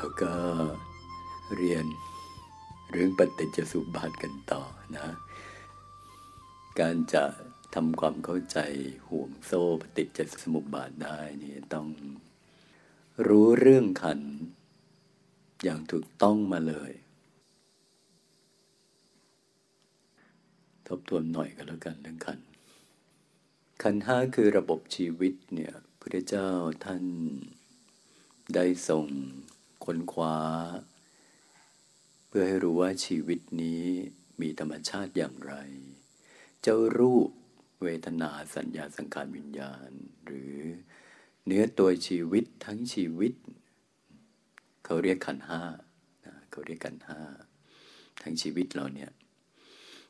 เราก็เรียนเรื่องปฏิจจสุบาทกันต่อนะ การจะทำความเข้าใจห่วงโซ่ปฏิจจสมุปบาทได้นี่ต้องรู้เรื่องขัน อย่างถูกต้องมาเลย ทบทวนหน่อยก็แล้วกันเรื่องขัน ขันห้าคือระบบชีวิตเนี่ยพระเจ้าท่านได้ส่ง ค้นคว้า เพื่อให้รู้ว่าชีวิตนี้มีธรรมชาติอย่างไร เจ้ารูปเวทนาสัญญาสังขารวิญญาณ หรือเนื้อตัวชีวิตทั้งชีวิต เขาเรียกขันห้าเขาเรียกขันห้าทั้งชีวิตเราเนี่ย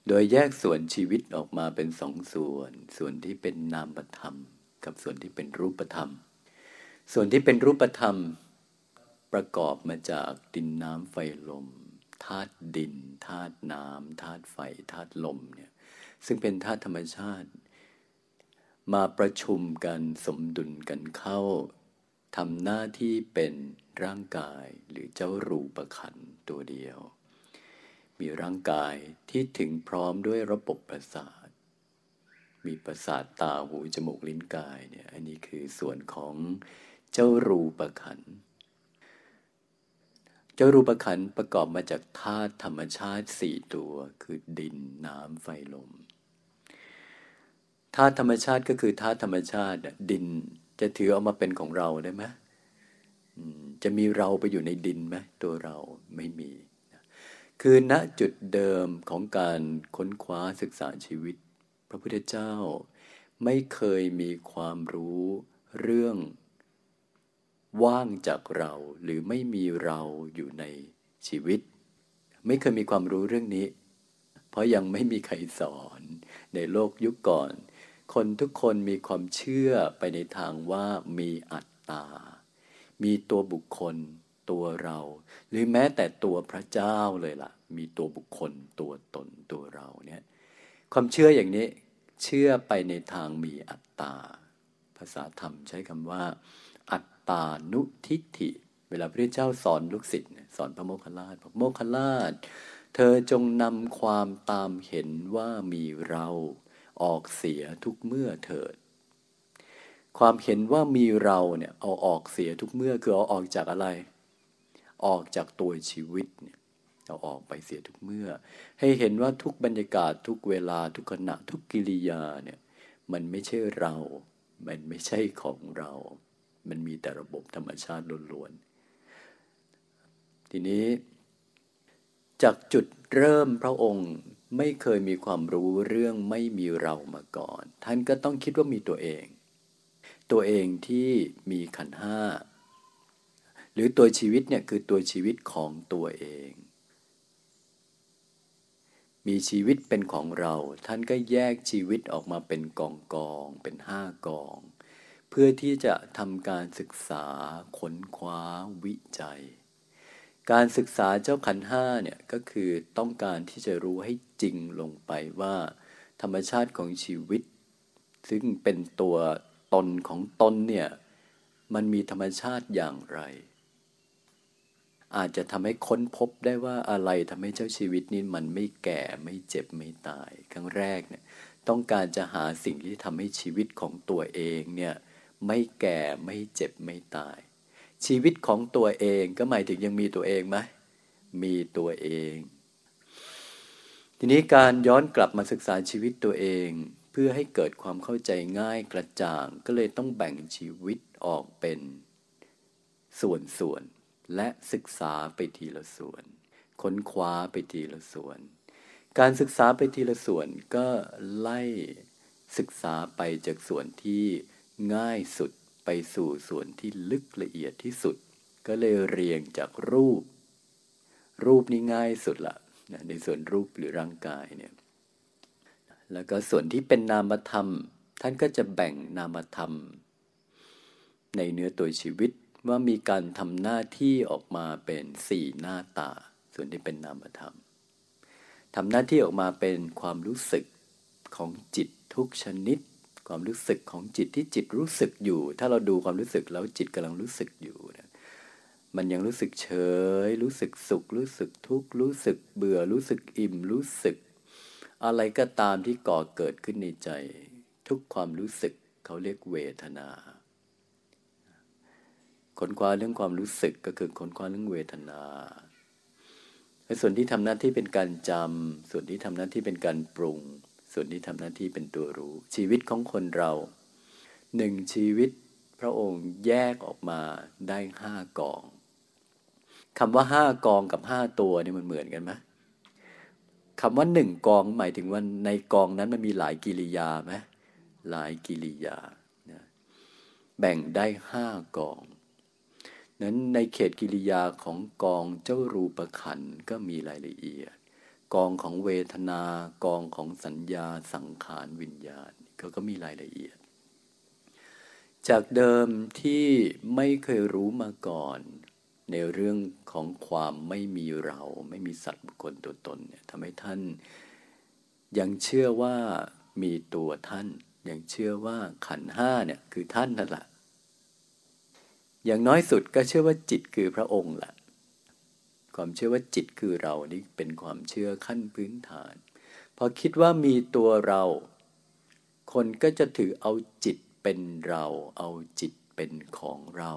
โดยแยกส่วนชีวิตออกมาเป็นสองส่วน ส่วนที่เป็นนามธรรม กับส่วนที่เป็นรูปธรรม ส่วนที่เป็นรูปธรรม ประกอบมาจากดินน้ำไฟลมธาตุดินธาตุน้ำธาตุไฟธาตุลมเนี่ยซึ่งเป็นธาตุธรรมชาติ มาประชุมกันสมดุลกันเข้าทำหน้าที่เป็นร่างกายหรือเจ้ารูปขันตัวเดียว มีร่างกายที่ถึงพร้อมด้วยระบบประสาท มีประสาทตาหูจมูกลิ้นกายเนี่ยอันนี้คือส่วนของเจ้ารูปขันเจ้ารูปขันประกอบมาจากธาตุธรรมชาติสี่ตัว คือดินน้ำไฟลมธาตุธรรมชาติก็คือธาตุธรรมชาติ ดินจะถือเอามาเป็นของเราได้ไหมจะมีเราไปอยู่ในดินไหมตัวเราไม่มี คือณจุดเดิมของการค้นคว้าศึกษาชีวิต พระพุทธเจ้า ไม่เคยมีความรู้เรื่อง ว่างจากเราหรือไม่มีเราอยู่ในชีวิต ไม่เคยมีความรู้เรื่องนี้ เพราะยังไม่มีใครสอนในโลกยุคก่อน คนทุกคนมีความเชื่อไปในทางว่ามีอัตตา มีตัวบุคคล ตัวเรา หรือแม้แต่ตัวพระเจ้าเลยล่ะ มีตัวบุคคล ตัวตนตัวเราเนี่ยความเชื่ออย่างนี้เชื่อไปในทางมีอัตตา ภาษาธรรมใช้คำว่า ตานุทิฏฐิ เวลาพระเจ้าสอนลูกศิษย์สอนพระโมคคัลลาชบอกโมคคัลลาชเธอจงนำความตามเห็นว่ามีเราออกเสียทุกเมื่อเถิด ความเห็นว่ามีเราเนี่ยเอาออกเสียทุกเมื่อคือเอาออกจากอะไร ออกจากตัวชีวิตเนี่ยเอาออกไปเสียทุกเมื่อ ให้เห็นว่าทุกบรรยากาศทุกเวลาทุกขณะทุกกิริยาเนี่ยมันไม่ใช่เรา มันไม่ใช่ของเรา มันมีแต่ระบบธรรมชาติล้วนๆ ทีนี้ จากจุดเริ่มพระองค์ไม่เคยมีความรู้เรื่องไม่มีเรามาก่อน ท่านก็ต้องคิดว่ามีตัวเอง ตัวเองที่มีขันห้า หรือตัวชีวิตเนี่ยคือตัวชีวิตของตัวเอง มีชีวิตเป็นของเรา ท่านก็แยกชีวิตออกมาเป็นกองกองเป็นห้ากอง เพื่อที่จะทำการศึกษาค้นคว้าวิจัย การศึกษาเจ้าขันห้าเนี่ยก็คือต้องการที่จะรู้ให้จริงลงไปว่า ธรรมชาติของชีวิต ซึ่งเป็นตัวตนของตนเนี่ยมันมีธรรมชาติอย่างไร อาจจะทำให้ค้นพบได้ว่าอะไรทำให้เจ้าชีวิตนี้มันไม่แก่ไม่เจ็บไม่ตาย ครั้งแรกเนี่ยต้องการจะหาสิ่งที่ทำให้ชีวิตของตัวเองเนี่ย ไม่แก่ไม่เจ็บไม่ตาย ชีวิตของตัวเองก็หมายถึงยังมีตัวเองไหมมีตัวเอง ทีนี้การย้อนกลับมาศึกษาชีวิตตัวเอง เพื่อให้เกิดความเข้าใจง่ายกระจ่าง ก็เลยต้องแบ่งชีวิตออกเป็น ส่วนๆและศึกษาไปทีละส่วน ค้นคว้าไปทีละส่วน การศึกษาไปทีละส่วนก็ไล่ศึกษาไปจากส่วนที่ ง่ายสุดไปสู่ส่วนที่ลึกละเอียดที่สุด ก็เลยเรียงจากรูป รูปนี่ง่ายสุดละนะในส่วนรูปหรือร่างกายเนี่ยแล้วก็ส่วนที่เป็นนามธรรม ท่านก็จะแบ่งนามธรรม ในเนื้อตัวชีวิตว่ามีการทำหน้าที่ออกมาเป็นสี่หน้าตา ส่วนที่เป็นนามธรรมทำหน้าที่ออกมาเป็นความรู้สึกของจิตทุกชนิด ความรู้สึกของจิตที่จิตรู้สึกอยู่ ถ้าเราดูความรู้สึกแล้วจิตกำลังรู้สึกอยู่นะมันยังรู้สึกเฉย รู้สึกสุข รู้สึกทุกข์รู้สึกเบื่อรู้สึกอิ่มรู้สึก อะไรก็ตามที่ก่อเกิดขึ้นในใจ ทุกความรู้สึกเขาเรียกเวทนาค้นคว้าเรื่องความรู้สึกก็คือค้นคว้าเรื่องเวทนาส่วนที่ทำหน้าที่เป็นการจำส่วนที่ทำหน้าที่เป็นการปรุง ส่วนที่ทำหน้าที่เป็นตัวรู้ ชีวิตของคนเราหนึ่งชีวิตพระองค์แยกออกมาได้ห้ากองคำว่าห้ากองกับห้าตัวนี่มันเหมือนกันไหมคำว่าหนึ่งกองหมายถึงว่าในกองนั้นมันมีหลายกิริยาไหมหลายกิริยาแบ่งได้ห้ากอง นั้นในเขตกิริยาของกองเจ้ารูปขันก็มีรายละเอียด กองของเวทนากองของสัญญาสังขารวิญญาณก็ก็มีรายละเอียด จากเดิมที่ไม่เคยรู้มาก่อน ในเรื่องของความไม่มีเราไม่มีสัตว์บุคคลตัวตนเนี่ยทำให้ท่าน ยังเชื่อว่ามีตัวท่าน ยังเชื่อว่าขันห้าเนี่ยคือท่านนั่นแหละอย่างน้อยสุดก็เชื่อว่าจิตคือพระองค์แหละ ความเชื่อว่าจิตคือเรานี่เป็นความเชื่อขั้นพื้นฐานพอคิดว่ามีตัวเรา คนก็จะถือเอาจิตเป็นเรา เอาจิตเป็นของเรา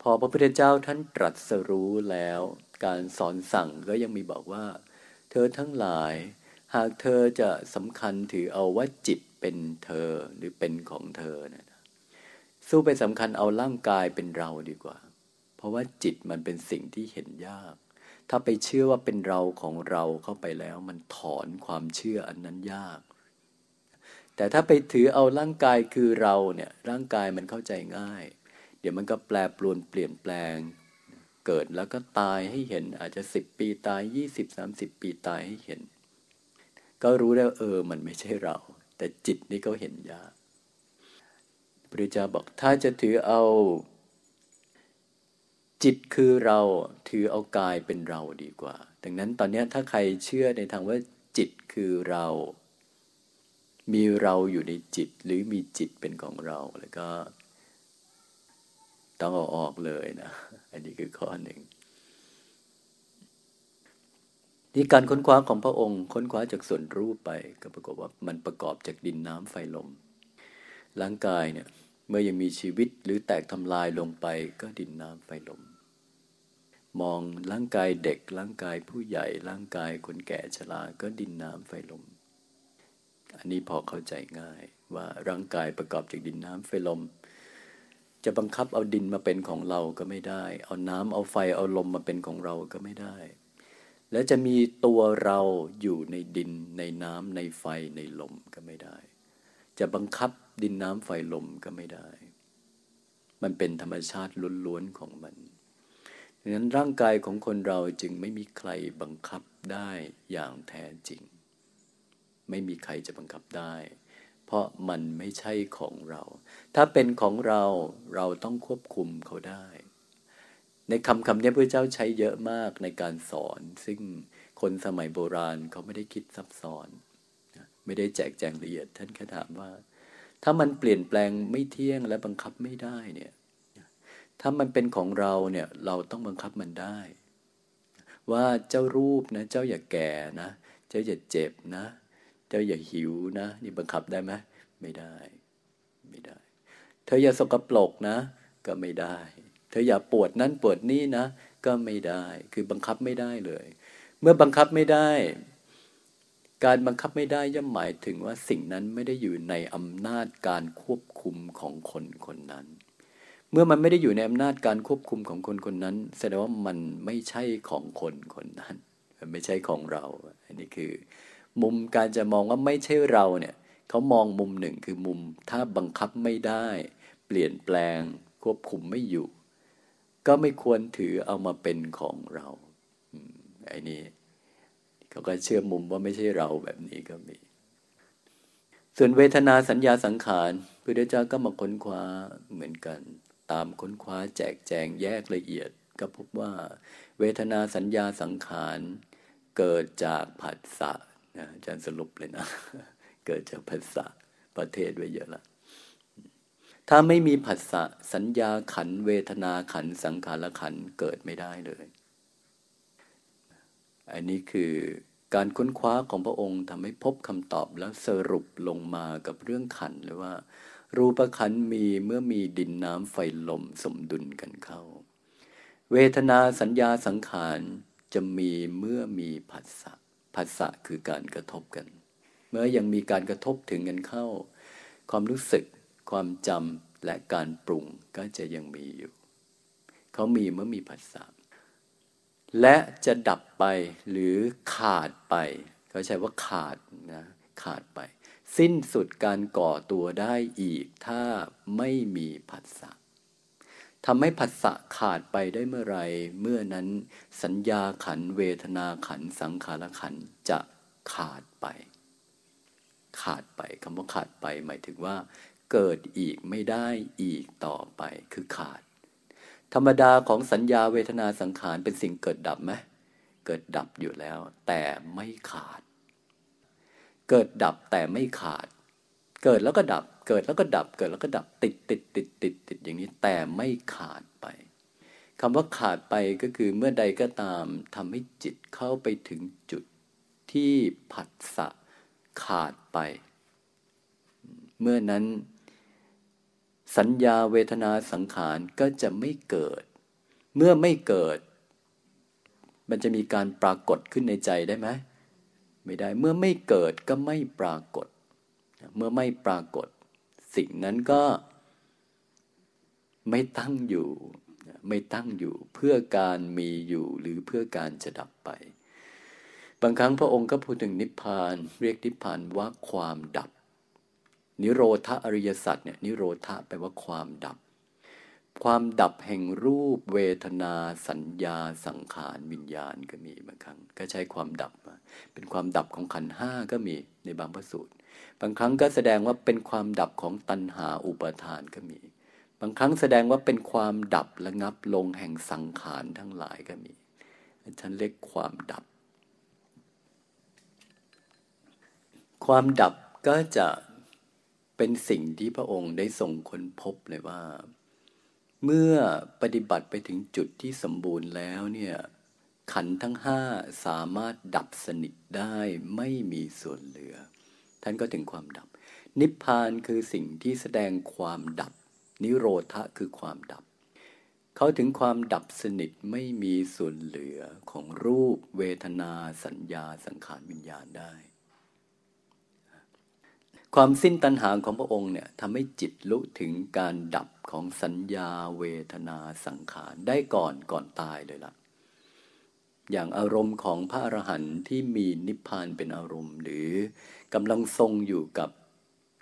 พอพระพุทธเจ้าท่านตรัสรู้แล้ว การสอนสั่งก็ยังมีบอกว่า เธอทั้งหลาย หากเธอจะสำคัญถือเอาว่าจิตเป็นเธอหรือเป็นของเธอนะสู้ไปสำคัญเอาร่างกายเป็นเราดีกว่า เพราะว่าจิตมันเป็นสิ่งที่เห็นยาก ถ้าไปเชื่อว่าเป็นเราของเราเข้าไปแล้วมันถอนความเชื่ออันนั้นยาก แต่ถ้าไปถือเอาร่างกายคือเราเนี่ยร่างกายมันเข้าใจง่าย เดี๋ยวมันก็แปลปรวนเปลี่ยนแปลง เกิดแล้วก็ตายให้เห็นอาจจะสิบปีตายยี่สิบสามสิบปีตายให้เห็น ก็รู้แล้วเออมันไม่ใช่เรา แต่จิตนี่เขาเห็นยากพระเจ้าบอกถ้าจะถือเอา จิตคือเราถือเอากายเป็นเราดีกว่า ดังนั้นตอนนี้ถ้าใครเชื่อในทางว่าจิตคือเรา มีเราอยู่ในจิตหรือมีจิตเป็นของเราแล้วก็ ต้องเอาออกเลยนะ อันนี้คือข้อหนึ่งนี่การค้นคว้าของพระองค์ ค้นคว้าจากส่วนรูปไปก็ปรากฏว่ามันประกอบจากดินน้ำไฟลม ร่างกายเนี่ยเมื่อยังมีชีวิตหรือแตกทำลายลงไปก็ดินน้ำไฟลม มองร่างกายเด็กร่างกายผู้ใหญ่ร่างกายคนแก่ชราก็ดินน้ำไฟลม อันนี้พอเข้าใจง่ายว่าร่างกายประกอบจากดินน้ำไฟลม จะบังคับเอาดินมาเป็นของเราก็ไม่ได้ เอาน้ำเอาไฟเอาลมมาเป็นของเราก็ไม่ได้ และจะมีตัวเราอยู่ในดินในน้ำในไฟในลมก็ไม่ได้ จะบังคับดินน้ำไฟลมก็ไม่ได้ มันเป็นธรรมชาติล้วนๆของมัน ดังนั้นร่างกายของคนเราจึงไม่มีใครบังคับได้อย่างแท้จริง ไม่มีใครจะบังคับได้ เพราะมันไม่ใช่ของเรา ถ้าเป็นของเราเราต้องควบคุมเขาได้ ในคำคำนี้พระเจ้าใช้เยอะมากในการสอน ซึ่งคนสมัยโบราณเขาไม่ได้คิดซับซ้อน ไม่ได้แจกแจงละเอียดท่านแค่ถามว่า ถ้ามันเปลี่ยนแปลงไม่เที่ยงและบังคับไม่ได้เนี่ย ถ้ามันเป็นของเราเนี่ยเราต้องบังคับมันได้ ว่าเจ้ารูปนะ เจ้าอย่าแก่นะ เจ้าอย่าเจ็บนะ เจ้าอย่าหิวนะ นี่บังคับได้ไหมไม่ได้ ไม่ได้ เธออย่าสกปรกนะ ก็ไม่ได้ เธออย่าปวดนั่นปวดนี่นะ ก็ไม่ได้ คือบังคับไม่ได้เลย เมื่อบังคับไม่ได้ การบังคับไม่ได้ย่อมหมายถึงว่าสิ่งนั้นไม่ได้อยู่ในอำนาจการควบคุมของคนคนนั้น มื่อมันไม่ได้อยู่ในอำนาจการควบคุมของคนคนนั้น แสดงว่ามันไม่ใช่ของคนคนนั้น มันไม่ใช่ของเรา อันนี้คือ มุมการจะมองว่าไม่ใช่เราเนี่ยเขามองมุมหนึ่งคือมุมถ้าบังคับไม่ได้ เปลี่ยนแปลงควบคุมไม่อยู่ ก็ไม่ควรถือเอามาเป็นของเราไอ้นี้เขาก็เชื่อมุมว่าไม่ใช่เราแบบนี้ก็มี ส่วนเวทนาสัญญาสังขารพระเจ้าก็มาค้นคว้าเหมือนกัน ตามค้นคว้าแจกแจงแยกละเอียด ก็พบว่า เวทนาสัญญาสังขารเกิดจากผัสสะนะอาจารย์สรุปเลยนะ เกิดจากผัสสะประเทศไว้เยอะละถ้าไม่มีผัสสะสัญญาขันเวทนาขันสังขารขันเกิดไม่ได้เลย อันนี้คือการค้นคว้าของพระองค์ทำให้พบคำตอบแล้วสรุปลงมากับเรื่องขันเลยว่า รูปขันมีเมื่อมีดินน้ำไฟลมสมดุลกันเข้า เวทนาสัญญาสังขารจะมีเมื่อมีผัสสะผัสสะคือการกระทบกัน เมื่อยังมีการกระทบถึงกันเข้า ความรู้สึก ความจำและการปรุงก็จะยังมีอยู่ เขามีเมื่อมีผัสสะและจะดับไปหรือขาดไป เขาใช้ว่าขาดนะขาดไป สิ้นสุดการก่อตัวได้อีก ถ้าไม่มีผัสสะทำให้ผัสสะขาดไปได้เมื่อไรเมื่อนั้นสัญญาขันเวทนาขันสังขารขันจะขาดไป ขาดไปคำว่าขาดไปหมายถึงว่า เกิดอีกไม่ได้อีกต่อไปคือขาด ธรรมดาของสัญญาเวทนาสังขารเป็นสิ่งเกิดดับไหมเกิดดับอยู่แล้ว แต่ไม่ขาด เกิดดับแต่ไม่ขาด เกิดแล้วก็ดับ เกิดแล้วก็ดับ เกิดแล้วก็ดับติดติดติดติดติดอย่างนี้แต่ไม่ขาดไปคำว่าขาดไปก็คือเมื่อใดก็ตามทำให้จิตเข้าไปถึงจุดที่ผัสสะขาดไป เมื่อนั้น สัญญาเวทนาสังขารก็จะไม่เกิด เมื่อไม่เกิด มันจะมีการปรากฏขึ้นในใจได้ไหม ไม่ได้ เมื่อไม่เกิดก็ไม่ปรากฏ เมื่อไม่ปรากฏ สิ่งนั้นก็ไม่ตั้งอยู่ ไม่ตั้งอยู่เพื่อการมีอยู่หรือเพื่อการจะดับไป บางครั้งพระองค์ก็พูดถึงนิพพาน เรียกนิพพานว่าความดับ นิโรธอริยสัจเนี่ยนิโรธแปลว่าความดับ ความดับแห่งรูปเวทนา สัญญาสังขารวิญญาณก็มีบางครั้ง ก็ใช้ความดับ เป็นความดับของขันห้าก็มีในบางพระสูตร บางครั้งก็แสดงว่าเป็นความดับของตัณหาอุปทานก็มี บางครั้งแสดงว่าเป็นความดับระงับลงแห่งสังขารทั้งหลายก็มีฉันเรียกความดับ ความดับก็จะเป็นสิ่งที่พระองค์ได้ทรงคนพบเลยว่า เมื่อปฏิบัติไปถึงจุดที่สมบูรณ์แล้วเนี่ย ขันทั้งห้าสามารถดับสนิทได้ไม่มีส่วนเหลือ ท่านก็ถึงความดับ นิพพานคือสิ่งที่แสดงความดับ นิโรธะคือความดับ เขาถึงความดับสนิทไม่มีส่วนเหลือของรูป เวทนา สัญญาสังขารวิญญาณได้ ความสิ้นตัณหาของพระองค์เนี่ยทำให้จิตลุถึงการดับของสัญญาเวทนาสังขารได้ก่อนก่อนตายเลยละ่ะ อย่างอารมณ์ของพระอรหันต์ที่มีนิพพานเป็นอารมณ์ หรือกำลังทรงอยู่กับ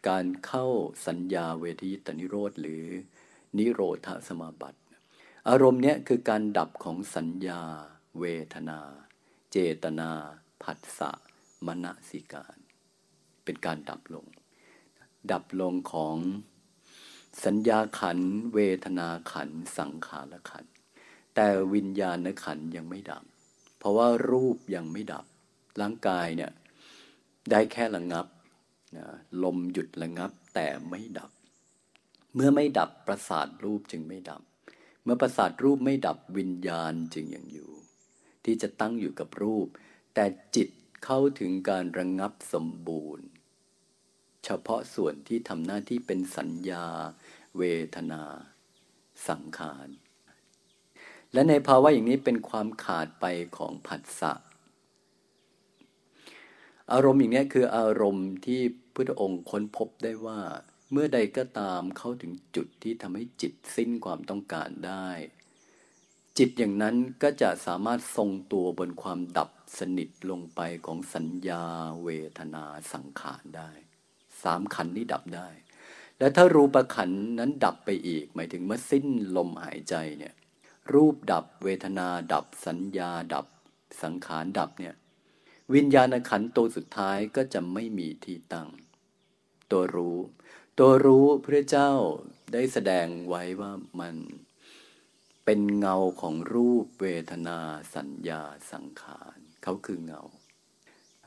การเข้าสัญญาเวทีตนิโรธหรือนิโรธสมาบัติ อารมณ์เนี้ยคือการดับของสัญญา เวทนา เจตนา ผัสสะมณสิการ เป็นการดับลง ดับลงของสัญญาขัน เวทนาขัน สังขารขัน แต่วิญญาณขันยังไม่ดับ เพราะว่ารูปยังไม่ดับ ร่างกายเนี่ยได้แค่ระงับนะลมหยุดระงับแต่ไม่ดับ เมื่อไม่ดับประสาทรูปจึงไม่ดับ เมื่อประสาทรูปไม่ดับวิญญาณจึงยังอยู่ ที่จะตั้งอยู่กับรูป แต่จิตเข้าถึงการระงงับสมบูรณ์ เฉพาะส่วนที่ทำหน้าที่เป็นสัญญา เวทนา สังขาร และในภาวะอย่างนี้เป็นความขาดไปของผัสสะ อารมณ์อย่างนี้คืออารมณ์ที่พุทธองค์ค้นพบได้ว่า เมื่อใดก็ตามเข้าถึงจุดที่ทำให้จิตสิ้นความต้องการได้ จิตอย่างนั้นก็จะสามารถทรงตัวบนความดับสนิทลงไปของสัญญาเวทนาสังขารได้สามขันนี้ดับได้ และถ้ารูปขันนั้นดับไปอีก หมายถึงเมื่อสิ้นลมหายใจเนี่ย รูปดับเวทนาดับสัญญาดับสังขารดับเนี่ยวิญญาณขันตัวสุดท้ายก็จะไม่มีที่ตั้ง ตัวรู้ ตัวรู้พระเจ้าได้แสดงไว้ว่ามันเป็นเงาของรูปเวทนาสัญญาสังขารเขาคือเงา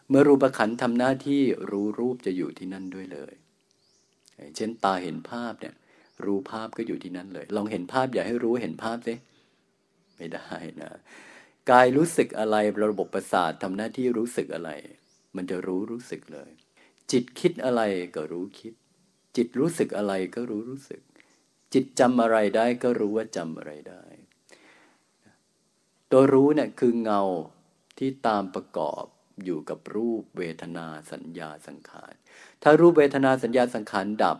เมื่อรูปขันทำหน้าที่รู้รูปจะอยู่ที่นั่นด้วยเลย เช่นตาเห็นภาพเนี่ยรู้ภาพก็อยู่ที่นั่นเลย ลองเห็นภาพอย่าให้รู้เห็นภาพสิ ไม่ได้นะกายรู้สึกอะไรระบบประสาททำหน้าที่รู้สึกอะไร มันจะรู้รู้สึกเลย จิตคิดอะไรก็รู้คิด จิตรู้สึกอะไรก็รู้รู้สึก จิตจำอะไรได้ก็รู้ว่าจำอะไรได้ ตัวรู้เนี่ยคือเงาที่ตามประกอบอยู่กับรูปเวทนาสัญญาสังขาร ถ้ารูปเวทนาสัญญาสังขารดับ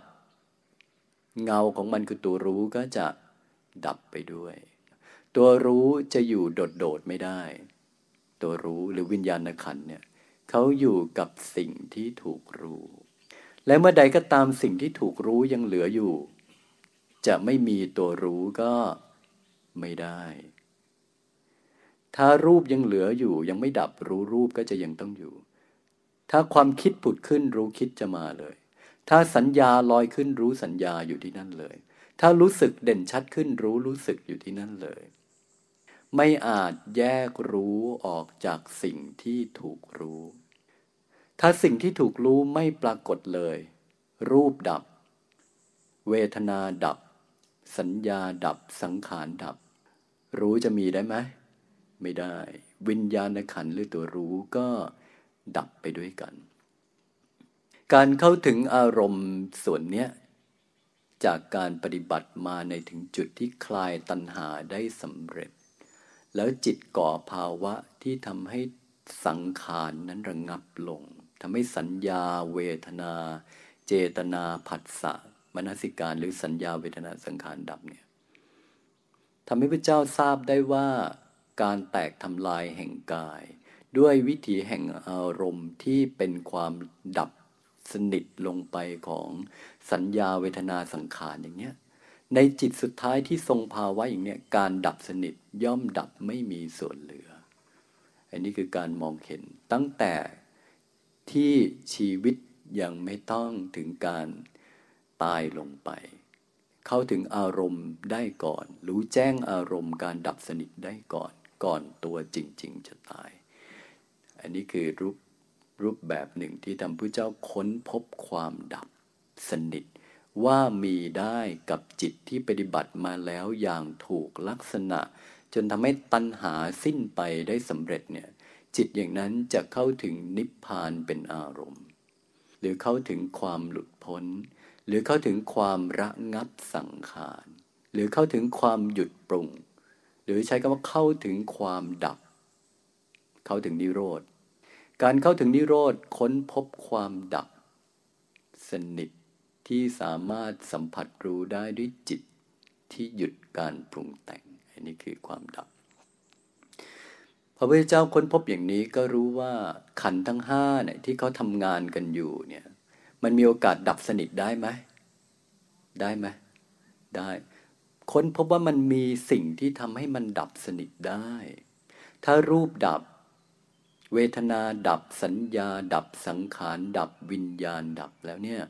เงาของมันคือตัวรู้ก็จะดับไปด้วย ตัวรู้จะอยู่โดดๆไม่ได้ ตัวรู้หรือวิญญาณขันเนี่ยเขาอยู่กับสิ่งที่ถูกรู้ และเมื่อใดก็ตามสิ่งที่ถูกรู้ยังเหลืออยู่ จะไม่มีตัวรู้ก็ไม่ได้ ถ้ารูปยังเหลืออยู่ ยังไม่ดับรู้รูปก็จะยังต้องอยู่ ถ้าความคิดผุดขึ้นรู้คิดจะมาเลย ถ้าสัญญาลอยขึ้นรู้สัญญาอยู่ที่นั่นเลย ถ้ารู้สึกเด่นชัดขึ้นรู้รู้สึกอยู่ที่นั่นเลย ไม่อาจแยกรู้ออกจากสิ่งที่ถูกรู้ ถ้าสิ่งที่ถูกรู้ไม่ปรากฏเลย รูปดับ เวทนาดับ สัญญาดับสังขารดับ รู้จะมีได้ไหม ไม่ได้ วิญญาณขันหรือตัวรู้ก็ดับไปด้วยกัน การเข้าถึงอารมณ์ส่วนเนี้ยจากการปฏิบัติมาในถึงจุดที่คลายตัณหาได้สำเร็จ แล้วจิตก่อภาวะที่ทำให้สังขารนนั้นระงงับลงทำให้สัญญาเวทนา เจตนาผัสสะมนสิการหรือสัญญาเวทนาสังขารดับเนี่ยทำให้พระเจ้าทราบได้ว่าการแตกทำลายแห่งกาย ด้วยวิถีแห่งอารมณ์ที่เป็นความดับสนิทลงไปของสัญญาเวทนาสังขารอย่างเนี้ย ในจิตสุดท้ายที่ทรงภาวะอย่างเนี้ยการดับสนิทย่อมดับไม่มีส่วนเหลือ อันนี้คือการมองเห็นตั้งแต่ที่ชีวิตยังไม่ต้องถึงการตายลงไป เข้าถึงอารมณ์ได้ก่อน รู้แจ้งอารมณ์การดับสนิทได้ก่อน ก่อนตัวจริง ๆ จะตาย อันนี้คือรูปรูปแบบหนึ่งที่ทำพระเจ้าค้นพบความดับสนิท ว่ามีได้กับจิตที่ปฏิบัติมาแล้วอย่างถูกลักษณะ จนทำให้ตัณหาสิ้นไปได้สำเร็จเนี่ยจิตอย่างนั้นจะเข้าถึงนิพพานเป็นอารมณ์ หรือเข้าถึงความหลุดพ้น หรือเข้าถึงความระงับสังขาร หรือเข้าถึงความหยุดปรุง หรือใช้คำว่าเข้าถึงความดับ เข้าถึงนิโรธ การเข้าถึงนิโรธค้นพบความดับ สนิท ที่สามารถสัมผัสรู้ได้ด้วยจิตที่หยุดการปรุงแต่ง อันนี้คือความดับ พระพุทธเจ้าค้นพบอย่างนี้ก็รู้ว่าขันทั้งห้าเนี่ยที่เขาทำงานกันอยู่เนี่ยมันมีโอกาสดับสนิทได้ไหม ได้ไหมได้ ค้นพบว่ามันมีสิ่งที่ทำให้มันดับสนิทได้ ถ้ารูปดับ เวทนาดับสัญญา ดับสังขาร ดับวิญญาณดับแล้วเนี่ย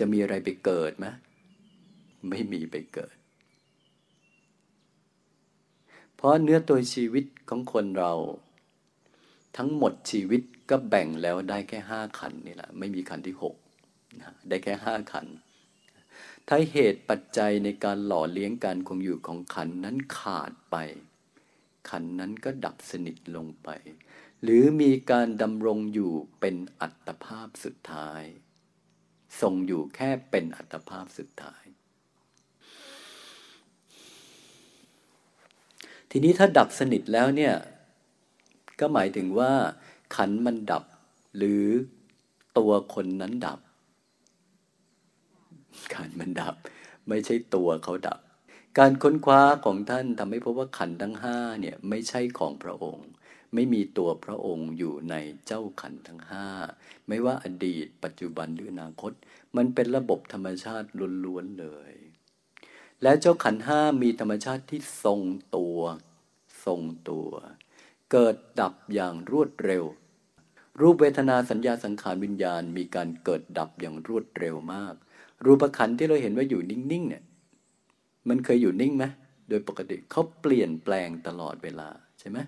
จะมีอะไรไปเกิดไหมไม่มีไปเกิด เพราะเนื้อตัวชีวิตของคนเรา ทั้งหมดชีวิตก็แบ่งแล้วได้แค่ห้าขันนี่แหละ ไม่มีขันที่หกได้แค่ห้าขัน ถ้าเหตุปัจจัยในการหล่อเลี้ยงการคงอยู่ของขันนั้นขาดไป ขันนั้นก็ดับสนิทลงไป หรือมีการดำรงอยู่เป็นอัตภาพสุดท้าย ทรงอยู่แค่เป็นอัตภาพสุดท้าย ทีนี้ถ้าดับสนิทแล้วเนี่ย ก็หมายถึงว่าขันมันดับ หรือตัวคนนั้นดับการมันดับ ไม่ใช่ตัวเขาดับ การค้นคว้าของท่านทำให้พบว่าขันทั้งห้าเนี่ยไม่ใช่ของพระองค์ ไม่มีตัวพระองค์อยู่ในเจ้าขันทั้งห้าไม่ว่าอดีต ปัจจุบันหรืออนาคต มันเป็นระบบธรรมชาติล้วนๆเลย และเจ้าขันห้ามีธรรมชาติที่ทรงตัว ทรงตัว เกิดดับอย่างรวดเร็ว รูปเวทนาสัญญาสังขารวิญญาณ มีการเกิดดับอย่างรวดเร็วมาก รูปขันที่เราเห็นว่าอยู่นิ่งๆเนี่ยมันเคยอยู่นิ่งไหมโดยปกติเขาเปลี่ยนแปลงตลอดเวลาใช่ไหม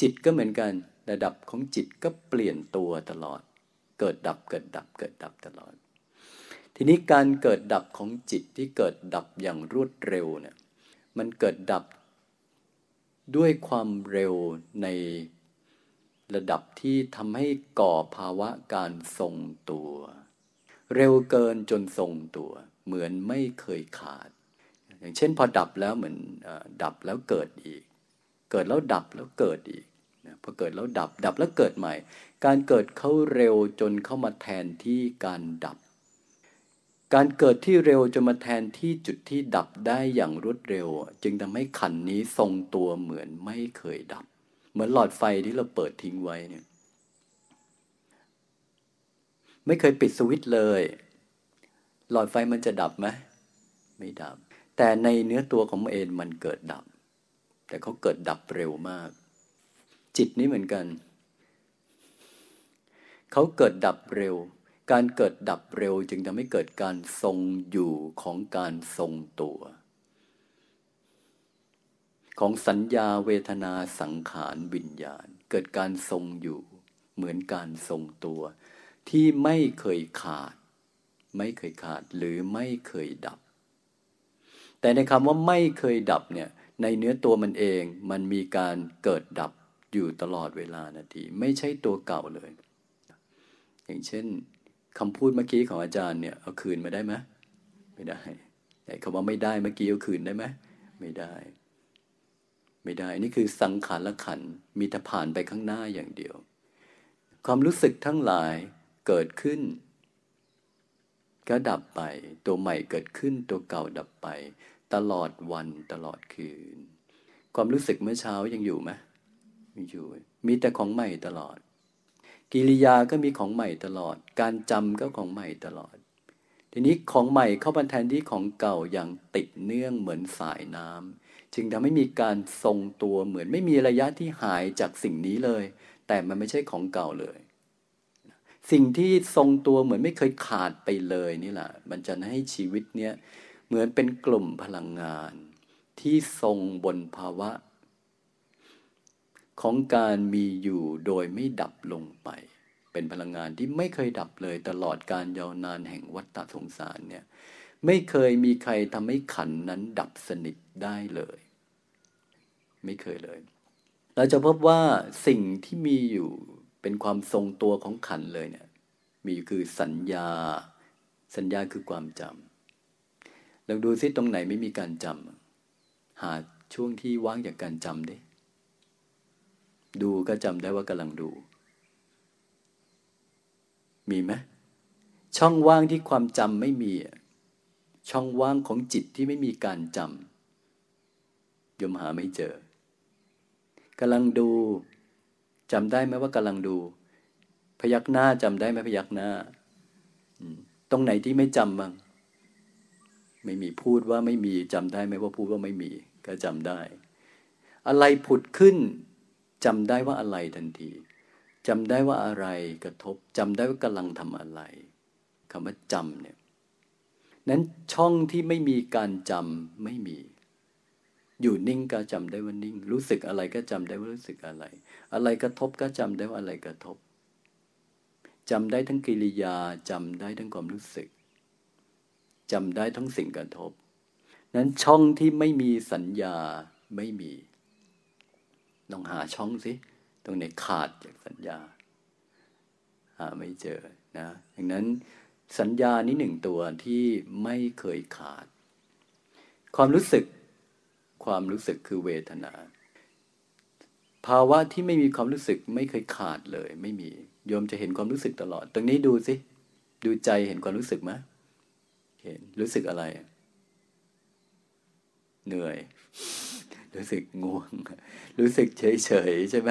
จิตก็เหมือนกัน ระดับของจิตก็เปลี่ยนตัวตลอด เกิดดับเกิดดับเกิดดับตลอด ทีนี้การเกิดดับของจิตที่เกิดดับอย่างรวดเร็วเนี่ยมันเกิดดับด้วยความเร็วในระดับที่ทำให้ก่อภาวะการทรงตัว เร็วเกินจนทรงตัว เหมือนไม่เคยขาด อย่างเช่นพอดับแล้วเหมือนดับแล้วเกิดอีก เกิดแล้วดับแล้วเกิดอีก อเกิดแล้วดับ ดับแล้วเกิดใหม่ การเกิดเข้าเร็วจนเข้ามาแทนที่การดับ การเกิดที่เร็วจนมาแทนที่จุดที่ดับได้อย่างรวดเร็ว จึงทำให้ขันนี้ทรงตัวเหมือนไม่เคยดับ เหมือนหลอดไฟที่เราเปิดทิ้งไว้เนี่ยไม่เคยปิดสวิตช์เลย หลอดไฟมันจะดับไหมไม่ดับ แต่ในเนื้อตัวของเอนมันเกิดดับ แต่เขาเกิดดับเร็วมาก จิตนี้เหมือนกัน เขาเกิดดับเร็ว การเกิดดับเร็วจึงทำให้เกิดการทรงอยู่ของการทรงตัว ของสัญญาเวทนาสังขารวิญญาณ เกิดการทรงอยู่ เหมือนการทรงตัว ที่ไม่เคยขาด ไม่เคยขาดหรือไม่เคยดับ แต่ในคำว่าไม่เคยดับเนี่ยในเนื้อตัวมันเองมันมีการเกิดดับ อยู่ตลอดเวลานาที ไม่ใช่ตัวเก่าเลย อย่างเช่นคำพูดเมื่อกี้ของอาจารย์เนี่ยเอาคืนมาได้ไหมไม่ได้ แต่คำว่าไม่ได้เมื่อกี้เอาคืนได้ไหมไม่ได้ ไม่ได้ นี่คือสังขารละขันมีแต่ผ่านไปข้างหน้าอย่างเดียว ความรู้สึกทั้งหลายเกิดขึ้น ก็ดับไป ตัวใหม่เกิดขึ้น ตัวเก่าดับไป ตลอดวันตลอดคืน ความรู้สึกเมื่อเช้ายังอยู่ไหม มีอยู่ มีแต่ของใหม่ตลอด กิริยาก็มีของใหม่ตลอด การจำก็ของใหม่ตลอด ทีนี้ของใหม่เข้ามาแทนที่ของเก่าอย่างติดเนื่องเหมือนสายน้ำจึงทำให้มีการทรงตัวเหมือนไม่มีระยะที่หายจากสิ่งนี้เลย แต่มันไม่ใช่ของเก่าเลย สิ่งที่ทรงตัวเหมือนไม่เคยขาดไปเลยนี่แหละมันจะให้ชีวิตเนี้ยเหมือนเป็นกลุ่มพลังงานที่ทรงบนภาวะ ของการมีอยู่โดยไม่ดับลงไป เป็นพลังงานที่ไม่เคยดับเลยตลอดการยาวนานแห่งวัฏสงสารเนี่ยไม่เคยมีใครทำให้ขันนั้นดับสนิทได้เลย ไม่เคยเลย เราจะพบว่าสิ่งที่มีอยู่เป็นความทรงตัวของขันเลยเนี่ยมีคือสัญญา สัญญาคือความจำลองดูซิตรงไหนไม่มีการจำหาช่วงที่ว่างจากการจำดิ ดูก็จำได้ว่ากำลังดู มีไหมช่องว่างที่ความจำไม่มี ช่องว่างของจิตที่ไม่มีการจำยมหาไม่เจอกำลังดูจำได้ไหมว่ากำลังดู พยักหน้าจำได้ไหมพยักหน้าตรงไหนที่ไม่จำบ้างไม่มีพูดว่าไม่มีจำได้ไหมว่าพูดว่าไม่มี ก็จำได้ อะไรผุดขึ้น จำได้ว่าอะไรทันทีจำได้ว่าอะไรกระทบจำได้ว่ากำลังทำอะไรคำว่าจำเนี่ยนั้นช่องที่ไม่มีการจำไม่มี อยู่นิ่งก็จำได้ว่านิ่ง รู้สึกอะไรก็จำได้ว่ารู้สึกอะไร อะไรกระทบก็จำได้ว่าอะไรกระทบจำได้ทั้งกิริยาจำได้ทั้งความรู้สึกจำได้ทั้งสิ่งกระทบ นั้นช่องที่ไม่มีสัญญาไม่มี ลองหาช่องสิ ตรงไหนขาดจากสัญญา หาไม่เจอนะ ดังนั้นสัญญานี้หนึ่งตัวที่ไม่เคยขาด ความรู้สึก ความรู้สึกคือเวทนา ภาวะที่ไม่มีความรู้สึกไม่เคยขาดเลย ไม่มีโยมจะเห็นความรู้สึกตลอด ตรงนี้ดูสิ ดูใจเห็นความรู้สึกไหมเห็นรู้สึกอะไร เหนื่อย รู้สึกง่วง รู้สึกเฉยเฉยใช่ไหม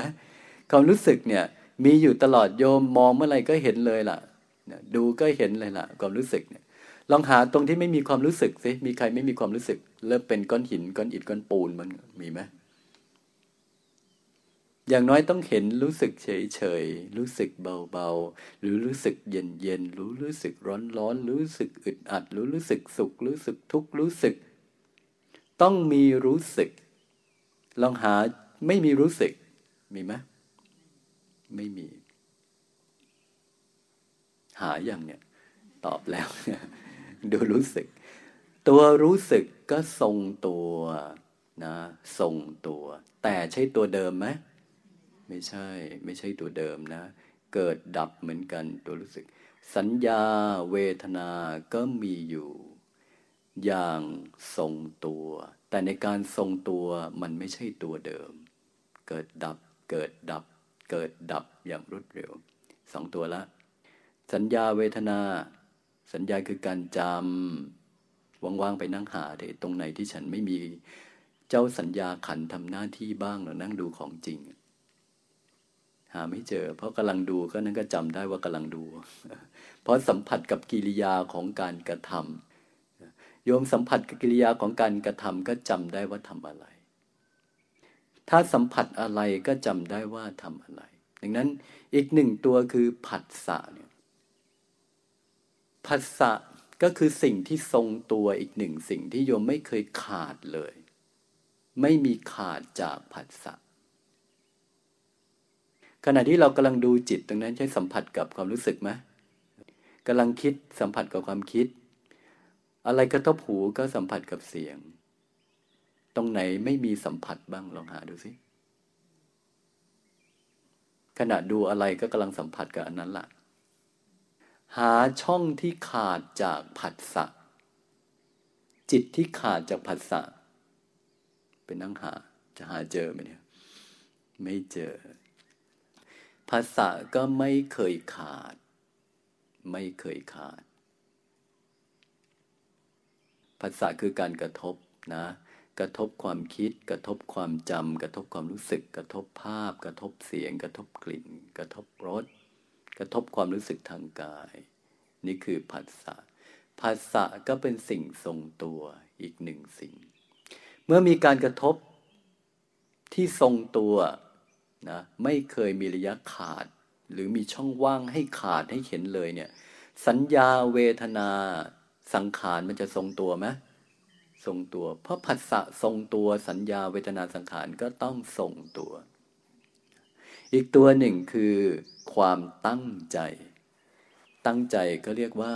ความรู้สึกเนี่ยมีอยู่ตลอดโยมมองเมื่อไรก็เห็นเลยล่ะดูก็เห็นเลยล่ะ ความรู้สึกเนี่ยลองหาตรงที่ไม่มีความรู้สึกสิมีใครไม่มีความรู้สึก เริ่มเป็นก้อนหินก้อนอิฐก้อนปูนมันมีไหมอย่างน้อยต้องเห็นรู้สึกเฉยเฉยรู้สึกเบาเบาหรือรู้สึกเย็นเย็นรู้รู้สึกร้อนร้อนรู้สึกอึดอัด รู้รู้สึกสุข รู้สึกทุกข์รู้สึก ต้องมีรู้สึก ลองหาไม่มีรู้สึก มีไหมไม่มี หาอย่างเนี่ย ตอบแล้ว ดูรู้สึก ตัวรู้สึกก็ทรงตัวนะทรงตัว แต่ใช่ตัวเดิมไหมไม่ใช่ ไม่ใช่ตัวเดิมนะ เกิดดับเหมือนกันตัวรู้สึก สัญญาเวทนาก็มีอยู่ อย่างทรงตัว แต่ในการทรงตัวมันไม่ใช่ตัวเดิม เกิดดับ เกิดดับ เกิดดับอย่างรวดเร็วสองตัวละ สัญญาเวทนา สัญญาคือการจำว่างๆไปนั่งหาเถตรงไหนที่ฉันไม่มีเจ้าสัญญาขันทำหน้าที่บ้างเรานั่งดูของจริง หาไม่เจอ เพราะกำลังดูก็นั่นก็จำได้ว่ากำลังดู เพราะสัมผัสกับกิริยาของการกระทำ โยมสัมผัสกับกิริยาของการกระทำก็จำได้ว่าทำอะไร ถ้าสัมผัสอะไรก็จำได้ว่าทำอะไร ดังนั้นอีกหนึ่งตัวคือผัสสะเนี่ยผัสสะก็คือสิ่งที่ทรงตัวอีกหนึ่งสิ่งที่โยมไม่เคยขาดเลย ไม่มีขาดจากผัสสะขณะที่เรากำลังดูจิตตรงนั้นใช้สัมผัสกับความรู้สึกไหมกำลังคิดสัมผัสกับความคิด อะไรกระทบหูก็สัมผัสกับเสียง ตรงไหนไม่มีสัมผัสบ้างลองหาดูสิขณะดูอะไรก็กำลังสัมผัสกับอันนั้นละ่ะ หาช่องที่ขาดจากผัสสะจิตที่ขาดจากผัสสะเป็นนั่งหาจะหาเจอไหมเนี่ยไม่เจอภาษาก็ไม่เคยขาด ไม่เคยขาด ภาษาคือการกระทบนะกระทบความคิด กระทบความจำกระทบความรู้สึก กระทบภาพ กระทบเสียง กระทบกลิ่น กระทบรสกระทบความรู้สึกทางกาย นี่คือผัสสะผัสสะก็เป็นสิ่งทรงตัวอีกหนึ่งสิ่ง เมื่อมีการกระทบที่ทรงตัวนะไม่เคยมีระยะขาด หรือมีช่องว่างให้ขาดให้เห็นเลยเนี่ยสัญญาเวทนา สังขารมันจะทรงตัวไหมทรงตัว เพราะผัสสะทรงตัวสัญญาเวทนาสังขารก็ต้องทรงตัว อีกตัวหนึ่งคือความตั้งใจ ตั้งใจก็เรียกว่า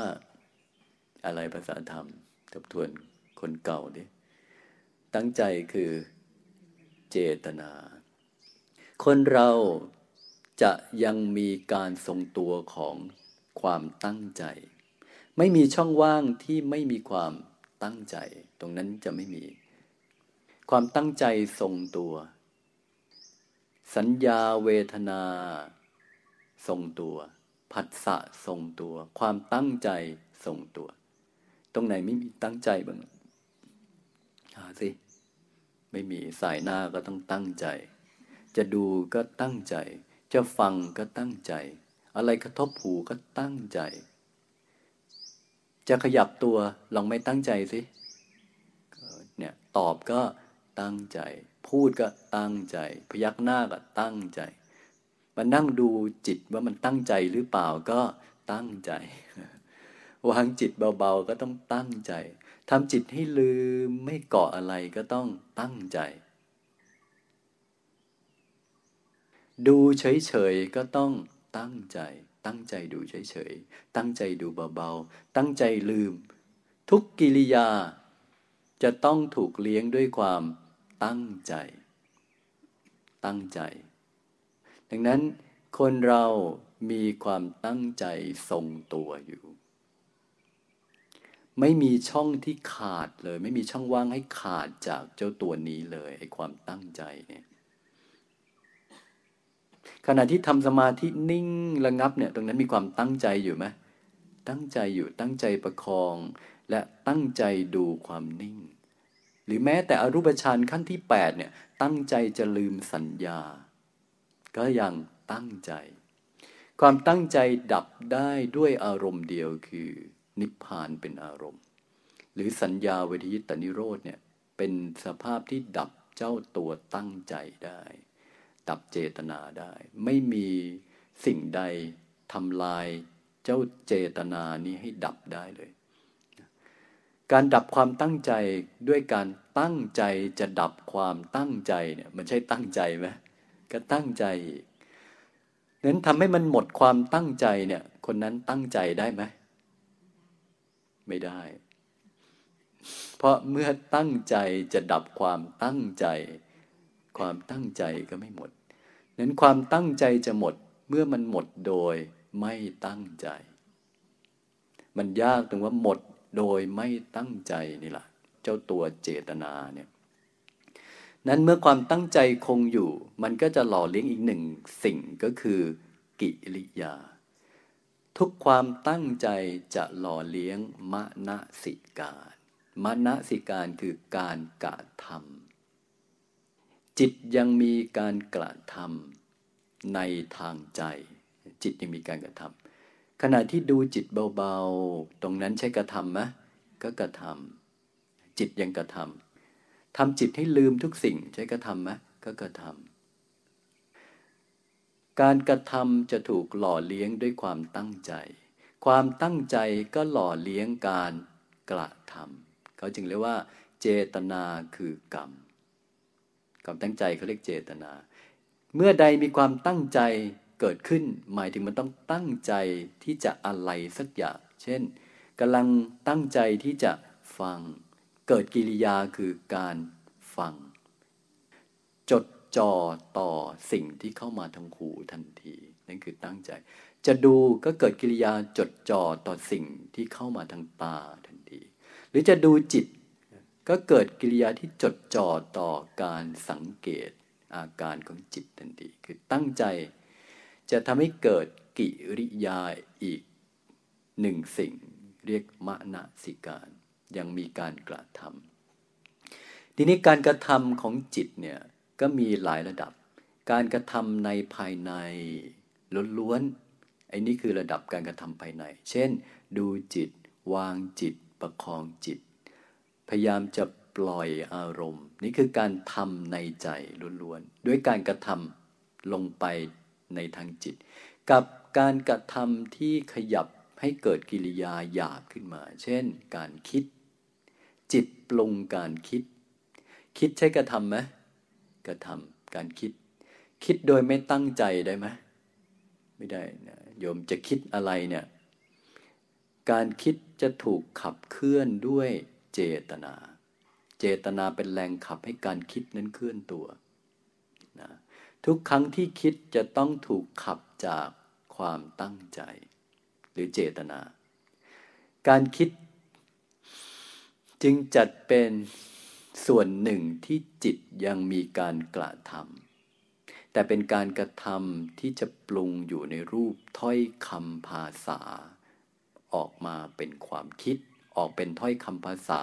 อะไรภาษาธรรมทบทวนคนเก่าดิตั้งใจคือเจตนา คนเราจะยังมีการทรงตัวของความตั้งใจ ไม่มีช่องว่างที่ไม่มีความตั้งใจ ตรงนั้นจะไม่มี ความตั้งใจทรงตัว สัญญาเวทนาทรงตัวผัสสะทรงตัว ความตั้งใจทรงตัว ตรงไหนไม่มีตั้งใจบ้างหาสิไม่มีสายหน้าก็ต้องตั้งใจ จะดูก็ตั้งใจ จะฟังก็ตั้งใจ อะไรกระทบหูก็ตั้งใจ จะขยับตัวลองไม่ตั้งใจสิเนี่ยตอบก็ตั้งใจ พูดก็ตั้งใจ พยักหน้าก็ตั้งใจมานั่งดูจิตว่ามันตั้งใจหรือเปล่าก็ตั้งใจวางจิตเบาๆก็ต้องตั้งใจทำจิตให้ลืมไม่เกาะอะไรก็ต้องตั้งใจ ดูเฉยๆก็ต้องตั้งใจ ตั้งใจดูเฉยๆ ตั้งใจดูเบาๆ ตั้งใจลืม ทุกกิริยา จะต้องถูกเลี้ยงด้วยความตั้งใจ ตั้งใจ ดังนั้นคนเรามีความตั้งใจทรงตัวอยู่ ไม่มีช่องที่ขาดเลย ไม่มีช่องว่างให้ขาดจากเจ้าตัวนี้เลยไอ้ความตั้งใจเนี่ย ขณะที่ทำสมาธินิ่งระงับเนี่ยตรงนั้นมีความตั้งใจอยู่ไหมตั้งใจอยู่ตั้งใจประคอง และตั้งใจดูความนิ่ง หรือแม้แต่อรูปฌานขั้นที่8เนี่ยตั้งใจจะลืมสัญญา ก็ยังตั้งใจ ความตั้งใจดับได้ด้วยอารมณ์เดียวคือ นิพพานเป็นอารมณ์ หรือสัญญาเวทยิตนิโรธเนี่ยเป็นสภาพที่ดับเจ้าตัวตั้งใจได้ ดับเจตนาได้ ไม่มีสิ่งใดทำลายเจ้าเจตนานี้ให้ดับได้เลย การดับความตั้งใจด้วยการตั้งใจจะดับความตั้งใจเนี่ยมันใช่ตั้งใจไหมก็ตั้งใจอีกนั้นทำให้มันหมดความตั้งใจเนี่ย คนนั้นตั้งใจได้ไหมไม่ได้ เพราะเมื่อตั้งใจจะดับความตั้งใจ ความตั้งใจก็ไม่หมดนั้นความตั้งใจจะหมดเมื่อมันหมดโดยไม่ตั้งใจ มันยากตรงว่าหมดโดยไม่ตั้งใจนี่แหละเจ้าตัวเจตนาเนี่ยนั้นเมื่อความตั้งใจคงอยู่ มันก็จะหล่อเลี้ยงอีกหนึ่งสิ่งก็คือ กิริยา ทุกความตั้งใจจะหล่อเลี้ยงมณสิการมณสิการคือการกระทำ จิตยังมีการกระทำในทางใจ จิตยังมีการกระทำขณะที่ดูจิตเบาๆ ตรงนั้นใช้กระทำไหมก็กระทำจิตยังกระทำทำจิตให้ลืมทุกสิ่งใช้กระทำไหมก็กระทำการกระทำจะถูกหล่อเลี้ยงด้วยความตั้งใจ ความตั้งใจก็หล่อเลี้ยงการกระทำเขาจึงเรียกว่า เจตนาคือกรรม ความตั้งใจเขาเรียกเจตนา เมื่อใดมีความตั้งใจเกิดขึ้น หมายถึงมันต้องตั้งใจที่จะอะไรสักอย่าง เช่นกำลังตั้งใจที่จะฟัง เกิดกิริยาคือการฟัง จดจ่อต่อสิ่งที่เข้ามาทางหูทันที นั่นคือตั้งใจ จะดูก็เกิดกิริยาจดจ่อต่อสิ่งที่เข้ามาทางตาทันที หรือจะดูจิต ก็เกิดกิริยาที่จดจ่อต่อการสังเกตอาการของจิตทันที คือตั้งใจจะทำให้เกิดกิริยาอีกหนึ่งสิ่ง เรียกมณสิการ ยังมีการกระทำทีนี้การกระทำของจิตเนี่ยก็มีหลายระดับ การกระทำในภายในล้วนๆไอ้นี่คือระดับการกระทำภายใน เช่น ดูจิต วางจิต ประคองจิต พยายามจะปล่อยอารมณ์ นี่คือการทำในใจล้วนๆด้วยการกระทำลงไปในทางจิต กับการกระทำที่ขยับให้เกิดกิริยาหยาบขึ้นมา เช่น การคิด จิตปรุงการคิด คิดใช้กระทำไหมกระทำการคิด คิดโดยไม่ตั้งใจได้ไหมไม่ได้นะโยมจะคิดอะไรเนี่ยการคิดจะถูกขับเคลื่อนด้วย เจตนา เจตนาเป็นแรงขับให้การคิดนั้นเคลื่อนตัวนะทุกครั้งที่คิดจะต้องถูกขับจากความตั้งใจ หรือเจตนา การคิดจึงจัดเป็นส่วนหนึ่งที่จิตยังมีการกระทำแต่เป็นการกระทำที่จะปรุงอยู่ในรูปถ้อยคำภาษา ออกมาเป็นความคิด ออกเป็นถ้อยคำภาษา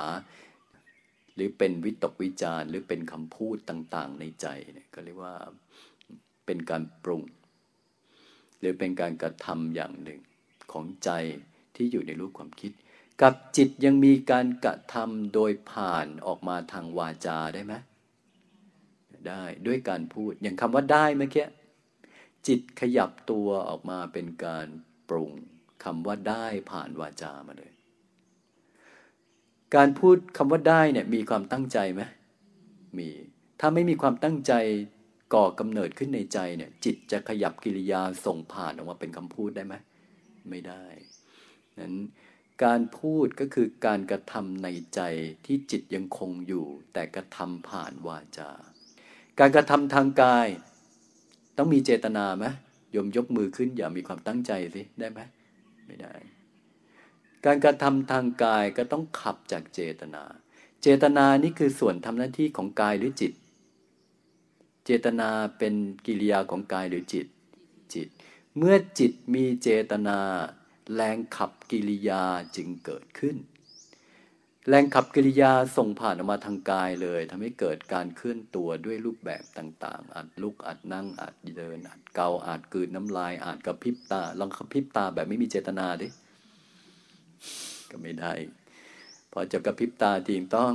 หรือเป็นวิตกวิจารหรือเป็นคำพูดต่างๆ ในใจเนี่ยก็เรียกว่าเป็นการปรุง หรือเป็นการกระทำอย่างหนึ่งของใจที่อยู่ในรูปความคิด กับจิตยังมีการกระทำโดยผ่านออกมาทางวาจาได้ไหมได้ด้วยการพูดอย่างคำว่าได้เมื่อกี้จิตขยับตัวออกมาเป็นการปรุงคำว่าได้ผ่านวาจามาเลย การพูดคำว่าได้เนี่ยมีความตั้งใจไหมมี ถ้าไม่มีความตั้งใจก่อกำเนิดขึ้นในใจเนี่ยจิตจะขยับกิริยาส่งผ่านออกมาเป็นคำพูดได้ไหมไม่ได้นั้นการพูดก็คือการกระทำในใจที่จิตยังคงอยู่ แต่กระทำผ่านวาจา การกระทำทางกาย ต้องมีเจตนาไหมยมยกมือขึ้นอย่ามีความตั้งใจสิได้ไหมไม่ได้ การกระทำทางกายก็ต้องขับจากเจตนา เจตนานี่คือส่วนทำหน้าที่ของกายหรือจิต เจตนาเป็นกิริยาของกายหรือจิต จิต เมื่อจิตมีเจตนา แรงขับกิริยาจึงเกิดขึ้น แรงขับกิริยาส่งผ่านออกมาทางกายเลยทำให้เกิดการเคลื่อนตัวด้วยรูปแบบต่างๆ อาจลุกอาจนั่งอาจเดินอาจเกาอาจกืนน้ำลาย อาจกระพริบตาลองกระพริบตาแบบไม่มีเจตนาดิ ก็ไม่ได้ พอจะกระพริบตาทีต้อง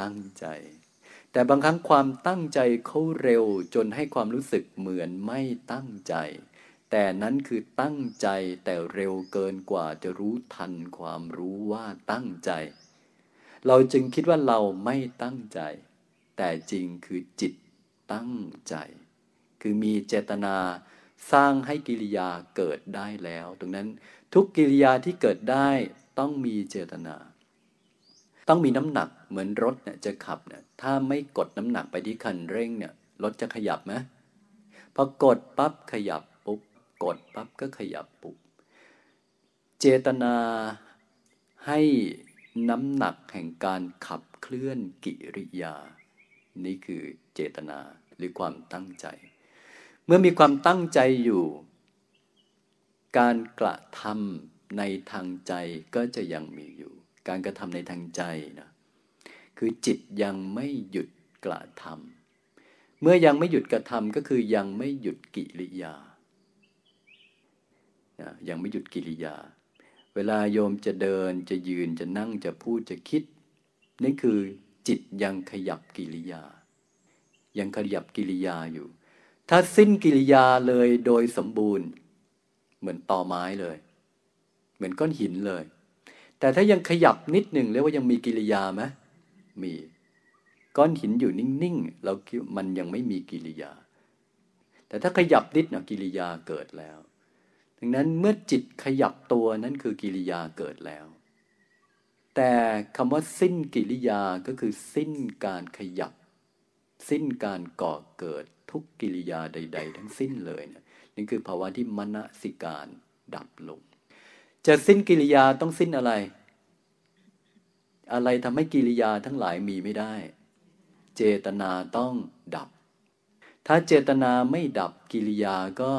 ตั้งใจ แต่บางครั้งความตั้งใจเขาเร็วจนให้ความรู้สึกเหมือนไม่ตั้งใจ แต่นั้นคือตั้งใจแต่เร็วเกินกว่าจะรู้ทันความรู้ว่าตั้งใจ เราจึงคิดว่าเราไม่ตั้งใจ แต่จริงคือจิตตั้งใจ คือมีเจตนาสร้างให้กิริยาเกิดได้แล้ว ตรงนั้นทุกกิริยาที่เกิดได้ ต้องมีเจตนา ต้องมีน้ำหนักเหมือนรถเนี่ยจะขับเนี่ยถ้าไม่กดน้ำหนักไปที่คันเร่งเนี่ยรถจะขยับไหมพอกดปั๊บขยับปุ๊บกดปั๊บก็ขยับปุ๊บเจตนาให้น้ำหนักแห่งการขับเคลื่อนกิริยา นี่คือเจตนาหรือความตั้งใจ เมื่อมีความตั้งใจอยู่ การกระทำ ในทางใจก็จะยังมีอยู่ การกระทำในทางใจนะคือจิตยังไม่หยุดกระทำเมื่อยังไม่หยุดกระทำก็คือยังไม่หยุดกิริยานะยังไม่หยุดกิริยา เวลาโยมจะเดินจะยืนจะนั่งจะพูดจะคิดนี่คือจิตยังขยับกิริยา ยังขยับกิริยาอยู่ ถ้าสิ้นกิริยาเลยโดยสมบูรณ์ เหมือนตอไม้เลย เหมือนก้อนหินเลย แต่ถ้ายังขยับนิดหนึ่งเรียกว่ายังมีกิริยาไหมมีก้อนหินอยู่นิ่งๆเราคิดมันยังไม่มีกิริยา แต่ถ้าขยับนิดนะกิริยาเกิดแล้ว ดังนั้นเมื่อจิตขยับตัวนั้นคือกิริยาเกิดแล้ว แต่คำว่าสิ้นกิริยาก็คือสิ้นการขยับ สิ้นการก่อเกิดทุกกิริยาใด ๆ ทั้งสิ้นเลยนะนี่คือภาวะที่มณสิการดับลง จะสิ้นกิริยาต้องสิ้นอะไร อะไรทำให้กิริยาทั้งหลายมีไม่ได้ เจตนาต้องดับ ถ้าเจตนาไม่ดับกิริยาก็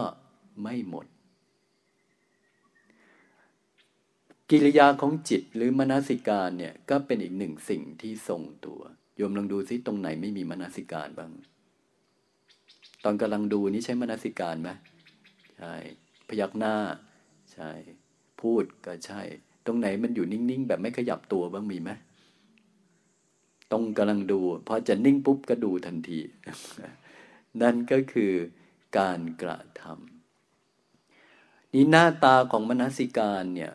ไม่หมด กิริยาของจิตหรือมนสิการเนี่ยก็เป็นอีกหนึ่งสิ่งที่ทรงตัวโยมลองดูซิตรงไหนไม่มีมนสิการบ้าง ตอนกำลังดูนี่ใช้มนสิการไหมใช่พยักหน้า ใช่ พูดก็ใช่ ตรงไหนมันอยู่นิ่งๆ แบบไม่ขยับตัวบ้างมีไหมตรงกำลังดูพอจะนิ่งปุ๊บก็ดูทันที นั่นก็คือการกระทำนี่หน้าตาของมนสิการเนี่ย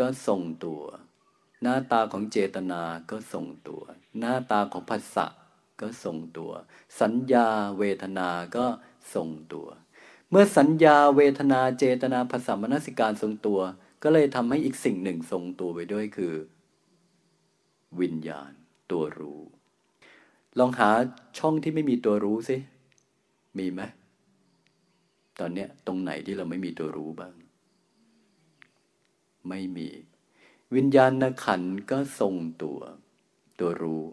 ก็ทรงตัว หน้าตาของเจตนาก็ทรงตัว หน้าตาของภาษะก็ทรงตัว สัญญาเวทนาก็ทรงตัว เมื่อสัญญาเวทนาเจตนาภาษามนสิการทรงตัว ก็เลยทำให้อีกสิ่งหนึ่งทรงตัวไปด้วยคือ วิญญาณตัวรู้ ลองหาช่องที่ไม่มีตัวรู้สิมีไหมตอนเนี้ยตรงไหนที่เราไม่มีตัวรู้บ้าง ไม่มี วิญญาณขันก็ทรงตัว ตัวรู้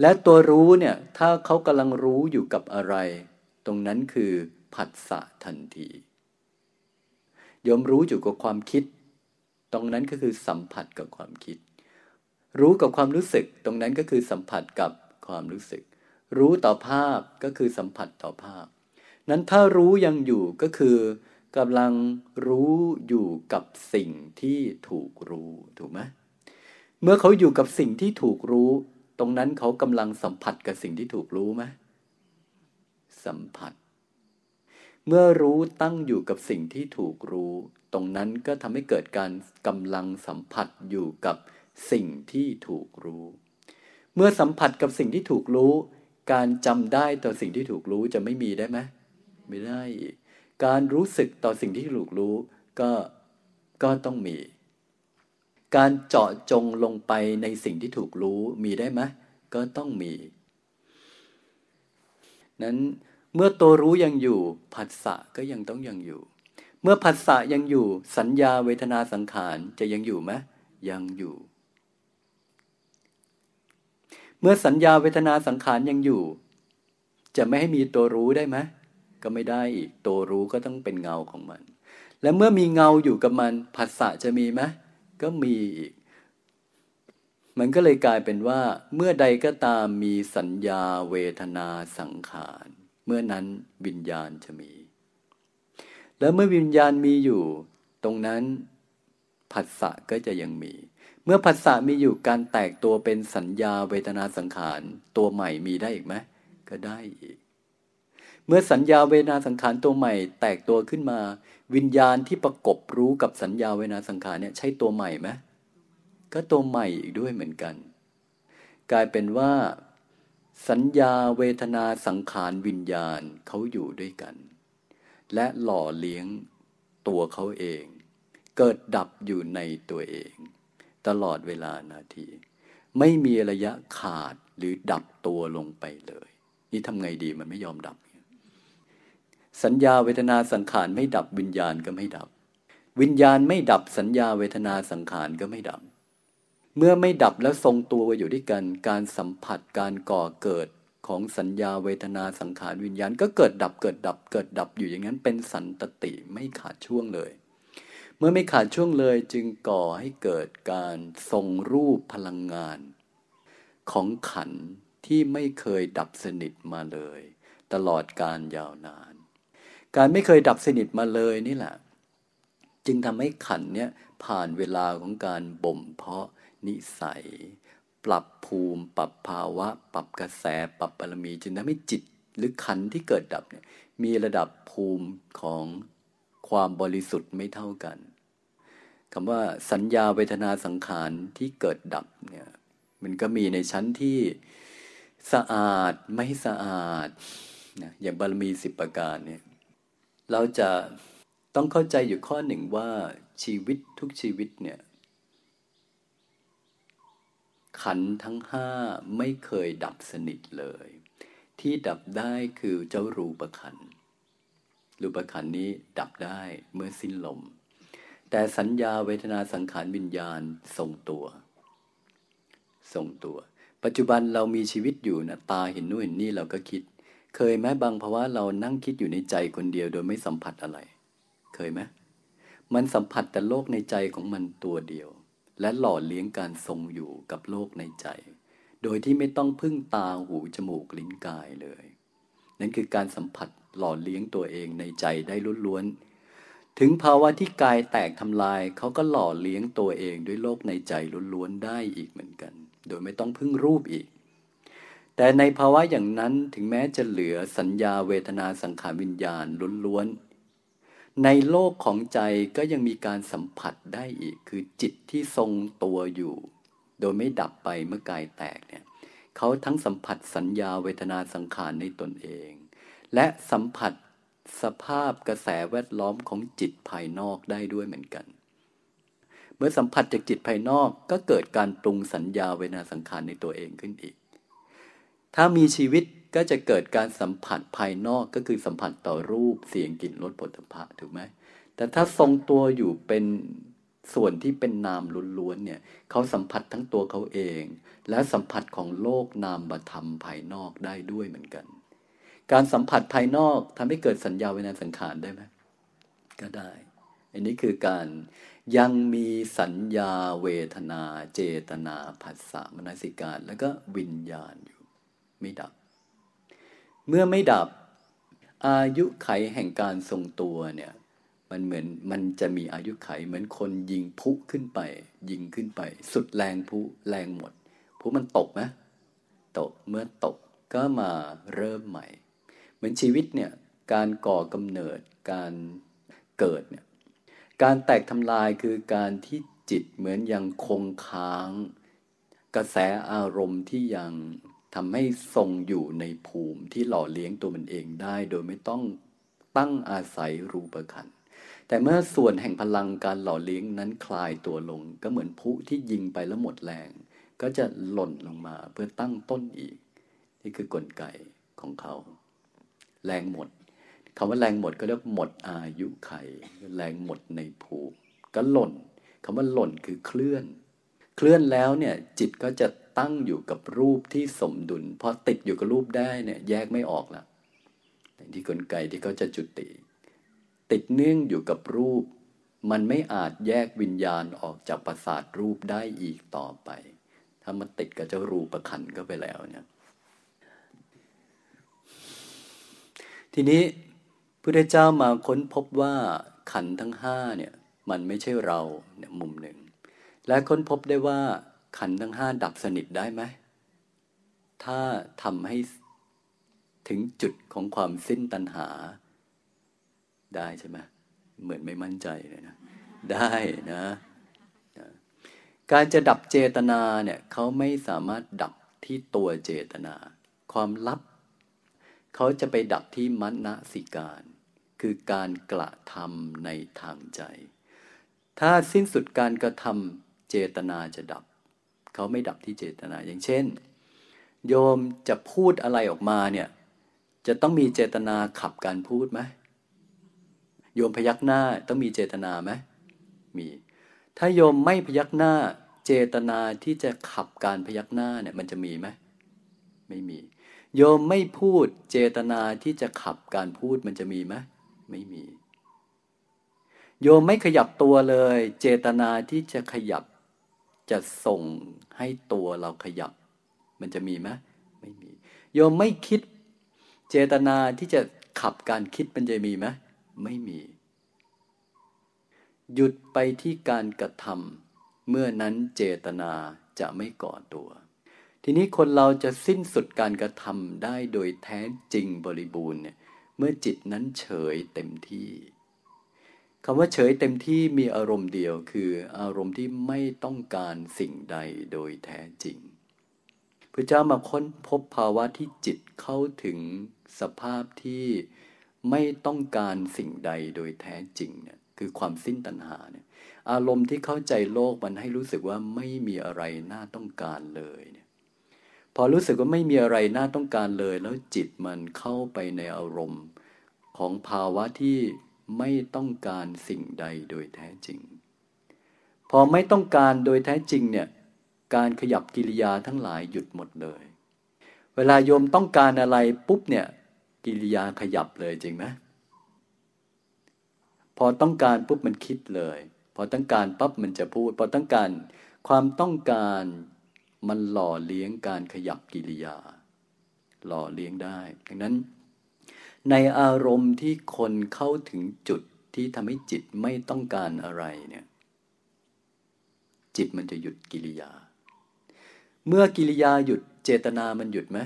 และตัวรู้เนี่ย ถ้าเขากำลังรู้อยู่กับอะไร ตรงนั้นคือ ผัสสะทันทียมรู้อยู่กับความคิด ตรงนั้นก็คือสัมผัสกับความคิด รู้กับความรู้สึก ตรงนั้นก็คือสัมผัสกับความรู้สึก รู้ต่อภาพก็คือสัมผัสต่อภาพ นั้นถ้ารู้ยังอยู่ก็คือกำลังรู้อยู่กับสิ่งที่ถูกรู้ถูกไหมเมื่อเขาอยู่กับสิ่งที่ถูกรู้ ตรงนั้นเขากำลังสัมผัสกับสิ่งที่ถูกรู้ไหมสัมผัส เมื่อรู้ตั้งอยู่กับสิ่งที่ถูกรู้ ตรงนั้นก็ทำให้เกิดการกำลังสัมผัสอยู่กับสิ่งที่ถูกรู้ เมื่อสัมผัสกับสิ่งที่ถูกรู้ การจำได้ต่อสิ่งที่ถูกรู้จะไม่มีได้ไหมไม่ได้ การรู้สึกต่อสิ่งที่ถูกรู้ก็ก็ต้องมี การเจาะจงลงไปในสิ่งที่ถูกรู้มีได้ไหมก็ต้องมี นั้น เมื่อตัวรู้ยังอยู่ผัสสะก็ยังต้องยังอยู่ เมื่อผัสสะยังอยู่ สัญญาเวทนาสังขารจะยังอยู่ไหมยังอยู่ เมื่อสัญญาเวทนาสังขารยังอยู่ จะไม่ให้มีตัวรู้ได้ไหมก็ไม่ได้อีกตัวรู้ก็ต้องเป็นเงาของมัน และเมื่อมีเงาอยู่กับมันผัสสะจะมีไหมก็มีอีก มันก็เลยกลายเป็นว่า เมื่อใดก็ตามมีสัญญาเวทนาสังขาร เมื่อนั้นวิญญาณจะมี แล้วเมื่อวิญญาณมีอยู่ ตรงนั้นผัสสะก็จะยังมี เมื่อผัสสะมีอยู่การแตกตัวเป็นสัญญาเวทนาสังขาร ตัวใหม่มีได้อีกไหมก็ได้อีก เมื่อสัญญาเวทนาสังขารตัวใหม่ แตกตัวขึ้นมา วิญญาณที่ประกบรู้กับสัญญาเวทนาสังขารเนี่ยใช่ตัวใหม่ไหมก็ตัวใหม่อีกด้วยเหมือนกัน กลายเป็นว่า สัญญาเวทนาสังขารวิญญาณเขาอยู่ด้วยกัน และหล่อเลี้ยงตัวเขาเอง เกิดดับอยู่ในตัวเอง ตลอดเวลานาที ไม่มีระยะขาดหรือดับตัวลงไปเลย นี่ทำไงดีมันไม่ยอมดับ สัญญาเวทนาสังขารไม่ดับวิญญาณก็ไม่ดับ วิญญาณไม่ดับสัญญาเวทนาสังขารก็ไม่ดับ เมื่อไม่ดับแล้วทรงตัวอยู่ด้วยกัน การสัมผัสการก่อเกิดของสัญญาเวทนาสังขารวิญญาณ ก็เกิดดับเกิดดับเกิดดับอยู่อย่างนั้นเป็นสันตติไม่ขาดช่วงเลย เมื่อไม่ขาดช่วงเลยจึงก่อให้เกิดการทรงรูปพลังงาน ของขันที่ไม่เคยดับสนิทมาเลย ตลอดการยาวนาน การไม่เคยดับสนิทมาเลยนี่แหละ จึงทำให้ขันเนี่ยผ่านเวลาของการบ่มเพาะ นิสัย ปรับภูมิ ปรับภาวะ ปรับกระแส ปรับบารมีจึงทำให้จิตหรือขันที่เกิดดับเนี่ยมีระดับภูมิของความบริสุทธิ์ไม่เท่ากันคำว่าสัญญาเวทนาสังขารที่เกิดดับเนี่ยมันก็มีในชั้นที่สะอาดไม่สะอาดนะอย่างบารมีสิบประการเนี่ยเราจะต้องเข้าใจอยู่ข้อหนึ่งว่าชีวิตทุกชีวิตเนี่ย ขันทั้งห้าไม่เคยดับสนิทเลย ที่ดับได้คือเจ้ารูปขัน รูปขันนี้ดับได้เมื่อสิ้นลม แต่สัญญาเวทนาสังขารวิญญาณทรงตัวทรงตัว ปัจจุบันเรามีชีวิตอยู่นะตาเห็นนู่นเห็นนี่เราก็คิด เคยไหมบางภาวะเรานั่งคิดอยู่ในใจคนเดียวโดยไม่สัมผัสอะไร เคยไหมมันสัมผัสแต่โลกในใจของมันตัวเดียว และหล่อเลี้ยงการทรงอยู่กับโลกในใจ โดยที่ไม่ต้องพึ่งตาหูจมูกลิ้นกายเลย นั่นคือการสัมผัสหล่อเลี้ยงตัวเองในใจได้ล้วนๆ ถึงภาวะที่กายแตกทำลายเขาก็หล่อเลี้ยงตัวเองด้วยโลกในใจล้วนๆได้อีกเหมือนกัน โดยไม่ต้องพึ่งรูปอีก แต่ในภาวะอย่างนั้นถึงแม้จะเหลือสัญญาเวทนาสังขารวิญญาณล้วนๆ ในโลกของใจก็ยังมีการสัมผัสได้อีก คือจิตที่ทรงตัวอยู่ โดยไม่ดับไปเมื่อกายแตกเนี่ยเขาทั้งสัมผัสสัญญาเวทนาสังขารในตนเอง และสัมผัสสภาพกระแสแวดล้อมของจิตภายนอกได้ด้วยเหมือนกัน เมื่อสัมผัสจากจิตภายนอกก็เกิดการปรุงสัญญาเวทนาสังขารในตัวเองขึ้นอีก ถ้ามีชีวิต ก็จะเกิดการสัมผัสภายนอกก็คือสัมผัสต่อรูปเสียงกลิ่นรสผลิตภัณฑ์ถูกไหมแต่ถ้าทรงตัวอยู่เป็นส่วนที่เป็นนามล้วนๆเนี่ยเขาสัมผัสทั้งตัวเขาเอง และสัมผัสของโลกนามบธรรมภายนอกได้ด้วยเหมือนกัน การสัมผัสภายนอกทำให้เกิดสัญญาเวทนาสังขารได้ไหมก็ได้ อันนี้คือการยังมีสัญญาเวทนา เจตนาผัสสะมนสิการ แล้วก็วิญญาณอยู่ ไม่ดับ เมื่อไม่ดับ อายุไขแห่งการทรงตัวเนี่ย มันเหมือนมันจะมีอายุไขเหมือนคนยิงพุขึ้นไป ยิงขึ้นไป สุดแรงพุแรงหมดพุมันตกไหมตกเมื่อตกก็มาเริ่มใหม่ เหมือนชีวิตเนี่ยการก่อกำเนิดการเกิดเนี่ยการแตกทำลายคือการที่จิตเหมือนยังคงค้าง กระแสอารมณ์ที่ยัง ทำให้ทรงอยู่ในภูมิที่หล่อเลี้ยงตัวมันเองได้ โดยไม่ต้องตั้งอาศัยรูปขันแต่เมื่อส่วนแห่งพลังการหล่อเลี้ยงนั้นคลายตัวลง ก็เหมือนพุที่ยิงไปแล้วหมดแรง ก็จะหล่นลงมาเพื่อตั้งต้นอีก นี่คือกลไกของเขา แรงหมดคำว่าแรงหมดก็เรียกหมดอายุไข แรงหมดในภูมิก็หล่นคำว่าหล่นคือเคลื่อน เคลื่อนแล้วเนี่ยจิตก็จะ ตั้งอยู่กับรูปที่สมดุลพอติดอยู่กับรูปได้เนี่ยแยกไม่ออกละที่กลไกที่เขาจะจุติ ติดเนื่องอยู่กับรูป มันไม่อาจแยกวิญญาณออกจากประสาทรูปได้อีกต่อไป ถ้ามันติดกับเจ้ารูปประคันก็ไปแล้วเนี่ยทีนี้พระเจ้ามาค้นพบว่าขันทั้งห้าเนี่ยมันไม่ใช่เราเนี่ยมุมหนึ่ง และค้นพบได้ว่า ขันทั้งห้าดับสนิทได้ไหม ถ้าทำให้ถึงจุดของความสิ้นตัณหา ได้ใช่ไหมเหมือนไม่มั่นใจเลยนะ ได้นะ การจะดับเจตนาเนี่ยเขาไม่สามารถดับที่ตัวเจตนา ความลับ เขาจะไปดับที่มณสิการ คือการกระทำในทางใจ ถ้าสิ้นสุดการกระทำเจตนาจะดับ เขาไม่ดับที่เจตนาอย่างเช่น โยมจะพูดอะไรออกมาเนี่ยจะต้องมีเจตนาขับการพูดไหมโยมพยักหน้าต้องมีเจตนาไหมมี ถ้าโยมไม่พยักหน้า เจตนาที่จะขับการพยักหน้าเนี่ยมันจะมีไหมไม่มี โยมไม่พูดเจตนาที่จะขับการพูดมันจะมีไหมไม่มี โยมไม่ขยับตัวเลย เจตนาที่จะขยับ จะส่งให้ตัวเราขยับ มันจะมีไหมไม่มี โยมไม่คิดเจตนาที่จะขับการคิดมันจะมีไหมไม่มี หยุดไปที่การกระทำเมื่อนั้นเจตนาจะไม่ก่อตัว ทีนี้คนเราจะสิ้นสุดการกระทำได้โดยแท้จริงบริบูรณ์เนี่ยเมื่อจิตนั้นเฉยเต็มที่ คำว่าเฉยเต็มที่มีอารมณ์เดียวคืออารมณ์ที่ไม่ต้องการสิ่งใดโดยแท้จริง พระเจ้ามาค้นพบภาวะที่จิตเข้าถึงสภาพที่ไม่ต้องการสิ่งใดโดยแท้จริงเนี่ยคือความสิ้นตัณหาเนี่ยอารมณ์ที่เข้าใจโลกมันให้รู้สึกว่าไม่มีอะไรน่าต้องการเลยเนี่ยพอรู้สึกว่าไม่มีอะไรน่าต้องการเลย แล้วจิตมันเข้าไปในอารมณ์ของภาวะที่ ไม่ต้องการสิ่งใดโดยแท้จริง พอไม่ต้องการโดยแท้จริงเนี่ยการขยับกิริยาทั้งหลายหยุดหมดเลย เวลาโยมต้องการอะไรปุ๊บเนี่ยกิริยาขยับเลยจริงไหมพอต้องการปุ๊บมันคิดเลย พอต้องการปั๊บมันจะพูด พอต้องการความต้องการมันหล่อเลี้ยงการขยับกิริยา หล่อเลี้ยงได้ ดังนั้น ในอารมณ์ที่คนเข้าถึงจุดที่ทำให้จิตไม่ต้องการอะไรเนี่ยจิตมันจะหยุดกิริยา เมื่อกิริยาหยุดเจตนามันหยุดไหม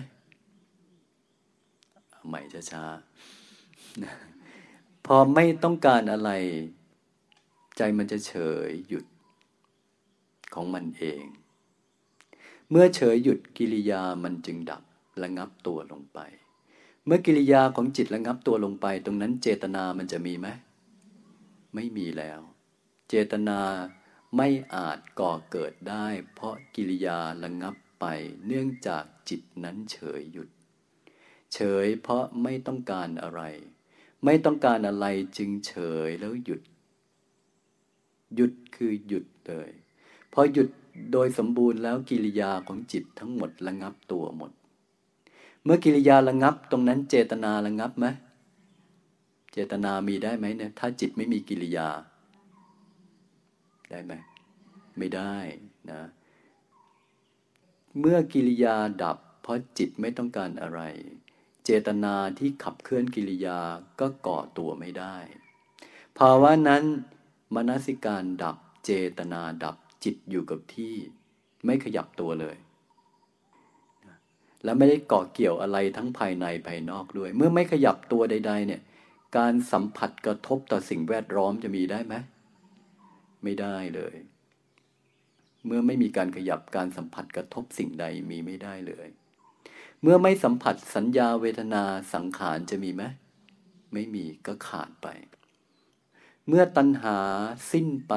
ใหม่ช้าๆพอไม่ต้องการอะไร ใจมันจะเฉยหยุดของมันเอง เมื่อเฉยหยุดกิริยามันจึงดับระงับตัวลงไป เมื่อกิริยาของจิตระงับตัวลงไป ตรงนั้นเจตนามันจะมีไหมไม่มีแล้ว เจตนาไม่อาจก่อเกิดได้ เพราะกิริยาระงับไป เนื่องจากจิตนั้นเฉยหยุด เฉยเพราะไม่ต้องการอะไร ไม่ต้องการอะไรจึงเฉยแล้วหยุด หยุดคือหยุดเลยพอหยุดโดยสมบูรณ์แล้วกิริยาของจิตทั้งหมดระงับตัวหมด มื่อกิริยาระงับ ตรงนั้นเจตนาระงับไหมเจตนามีได้ไหมเนี่ย ถ้าจิตไม่มีกิริยา ได้ไหมไม่ได้นะ เมื่อกิริยาดับ เพราะจิตไม่ต้องการอะไร เจตนาที่ขับเคลื่อนกิริยาก็ก่อตัวไม่ได้ ภาวะนั้นมนสิการดับ เจตนาดับจิตอยู่กับที่ ไม่ขยับตัวเลย และไม่ได้เกาะเกี่ยวอะไรทั้งภายในภายนอกด้วย เมื่อไม่ขยับตัวใด ๆ เนี่ย การสัมผัสกระทบต่อสิ่งแวดล้อมจะมีได้ไหมไม่ได้เลย เมื่อไม่มีการขยับการสัมผัสกระทบสิ่งใดมีไม่ได้เลย เมื่อไม่สัมผัสสัญญาเวทนาสังขารจะมีไหมไม่มีก็ขาดไป เมื่อตัณหาสิ้นไป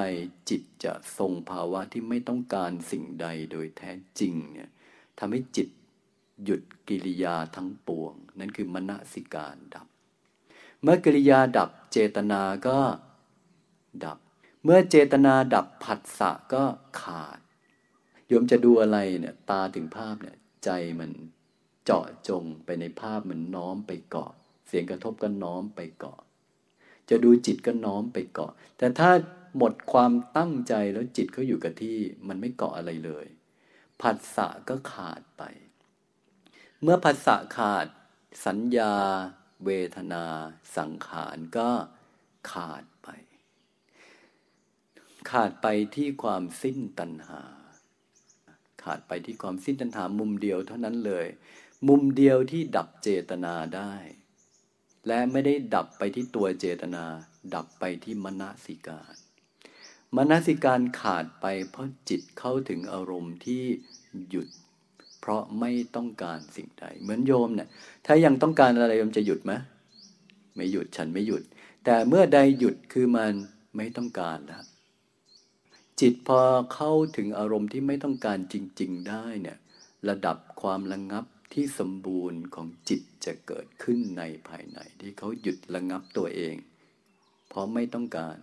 จิตจะทรงภาวะที่ไม่ต้องการสิ่งใดโดยแท้จริงเนี่ยทำให้จิต หยุดกิริยาทั้งปวง นั่นคือมณสิการดับ เมื่อกิริยาดับเจตนาก็ดับ เมื่อเจตนาดับผัสสะก็ขาดโยมจะดูอะไรเนี่ยตาถึงภาพเนี่ยใจมันเจาะจงไปในภาพมันน้อมไปเกาะ เสียงกระทบก็น้อมไปเกาะ จะดูจิตก็น้อมไปเกาะ แต่ถ้าหมดความตั้งใจแล้วจิตเขาอยู่กับที่มันไม่เกาะอะไรเลยผัสสะก็ขาดไป เมื่อผัสสะขาด สัญญา เวทนา สังขารก็ขาดไป ขาดไปที่ความสิ้นตัณหา ขาดไปที่ความสิ้นตัณหามุมเดียวเท่านั้นเลย มุมเดียวที่ดับเจตนาได้ และไม่ได้ดับไปที่ตัวเจตนา ดับไปที่มนสิการมนสิการขาดไปเพราะจิตเข้าถึงอารมณ์ที่หยุด เพราะไม่ต้องการสิ่งใด เหมือนโยมเนี่ยถ้ายังต้องการอะไรโยมจะหยุดไหมไม่หยุดฉันไม่หยุด แต่เมื่อใดหยุดคือมันไม่ต้องการแล้วจิตพอเข้าถึงอารมณ์ที่ไม่ต้องการจริง ๆ ได้เนี่ยระดับความระงงับที่สมบูรณ์ของจิตจะเกิดขึ้นในภายใน ที่เขาหยุดระงงับตัวเอง เพราะไม่ต้องการ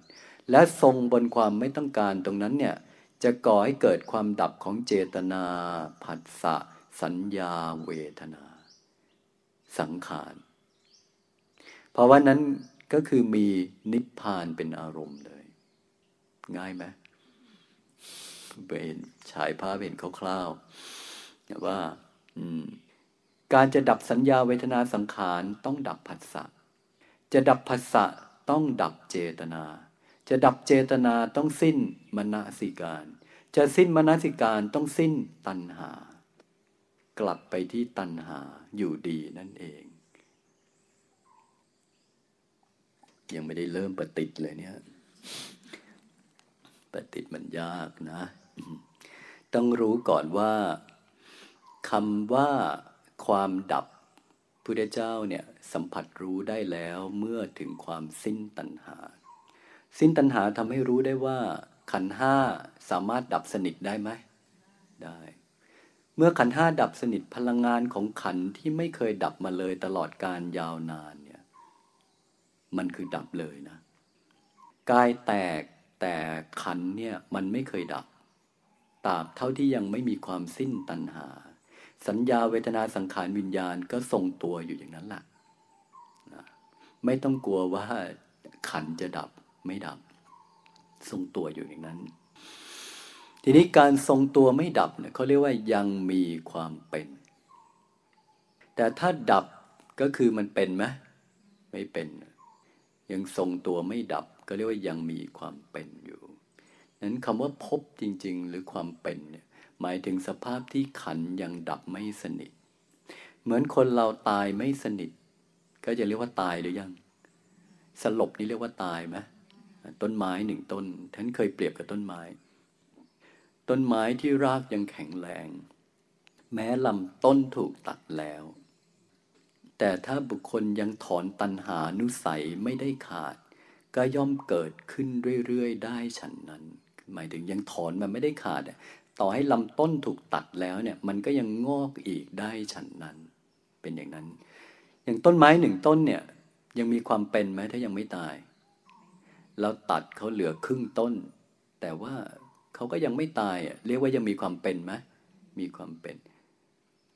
และทรงบนความไม่ต้องการตรงนั้นเนี่ย จะก่อให้เกิดความดับของเจตนาผัสสะสัญญาเวทนา สังขารเพราะว่านั้นก็คือมีนิพพานเป็นอารมณ์เลย ง่ายไหมไปเห็นฉายภาพเห็นคร่าวๆว่าการจะดับสัญญาเวทนาสังขารต้องดับผัสสะจะดับผัสสะต้องดับเจตนา จะดับเจตนาต้องสิ้นมณสิการ จะสิ้นมณสิการต้องสิ้นตัณหา กลับไปที่ตัณหาอยู่ดีนั่นเอง ยังไม่ได้เริ่มปฏิติเลยเนี่ย ปฏิติมันยากนะ ต้องรู้ก่อนว่าคำว่าความดับพุทธเจ้าเนี่ยสัมผัสรู้ได้แล้วเมื่อถึงความสิ้นตัณหา สิ้นตัณหาทำให้รู้ได้ว่า ขันห้าสามารถดับสนิทได้ไหมได้ เมื่อขันห้าดับสนิทพลังงานของขันที่ไม่เคยดับมาเลยตลอดการยาวนานเนี่ย มันคือดับเลยนะกายแตกแต่ขันเนี่ยมันไม่เคยดับตราบเท่าที่ยังไม่มีความสิ้นตัณหา สัญญาเวทนาสังขารวิญญาณก็ทรงตัวอยู่อย่างนั้นแหละนะไม่ต้องกลัวว่าขันจะดับ ไม่ดับ ทรงตัวอยู่อย่างนั้น ทีนี้การทรงตัวไม่ดับเนี่ยเขาเรียกว่ายังมีความเป็น แต่ถ้าดับก็คือมันเป็นไหมไม่เป็น ยังทรงตัวไม่ดับ ก็เรียกว่ายังมีความเป็นอยู่นั้นคำว่าพบจริง ๆ หรือความเป็นเนี่ยหมายถึงสภาพที่ขันยังดับไม่สนิท เหมือนคนเราตายไม่สนิท ก็จะเรียกว่าตายหรือยัง สลบนี่เรียกว่าตายไหม ต้นไม้หนึ่งต้นท่านเคยเปรียบกับต้นไม้ ต้นไม้ที่รากยังแข็งแรง แม้ลำต้นถูกตัดแล้ว แต่ถ้าบุคคลยังถอนตันหานุสัยไม่ได้ขาด ก็ย่อมเกิดขึ้นเรื่อยๆ ได้ฉันนั้น หมายถึงยังถอนมันไม่ได้ขาด ต่อให้ลำต้นถูกตัดแล้วเนี่ย มันก็ยังงอกอีกได้ฉันนั้น เป็นอย่างนั้น อย่างต้นไม้หนึ่งต้นเนี่ยยังมีความเป็นไหมถ้ายังไม่ตาย เราตัดเขาเหลือครึ่งต้น แต่ว่าเขาก็ยังไม่ตายเรียกว่ายังมีความเป็นไหมมีความเป็น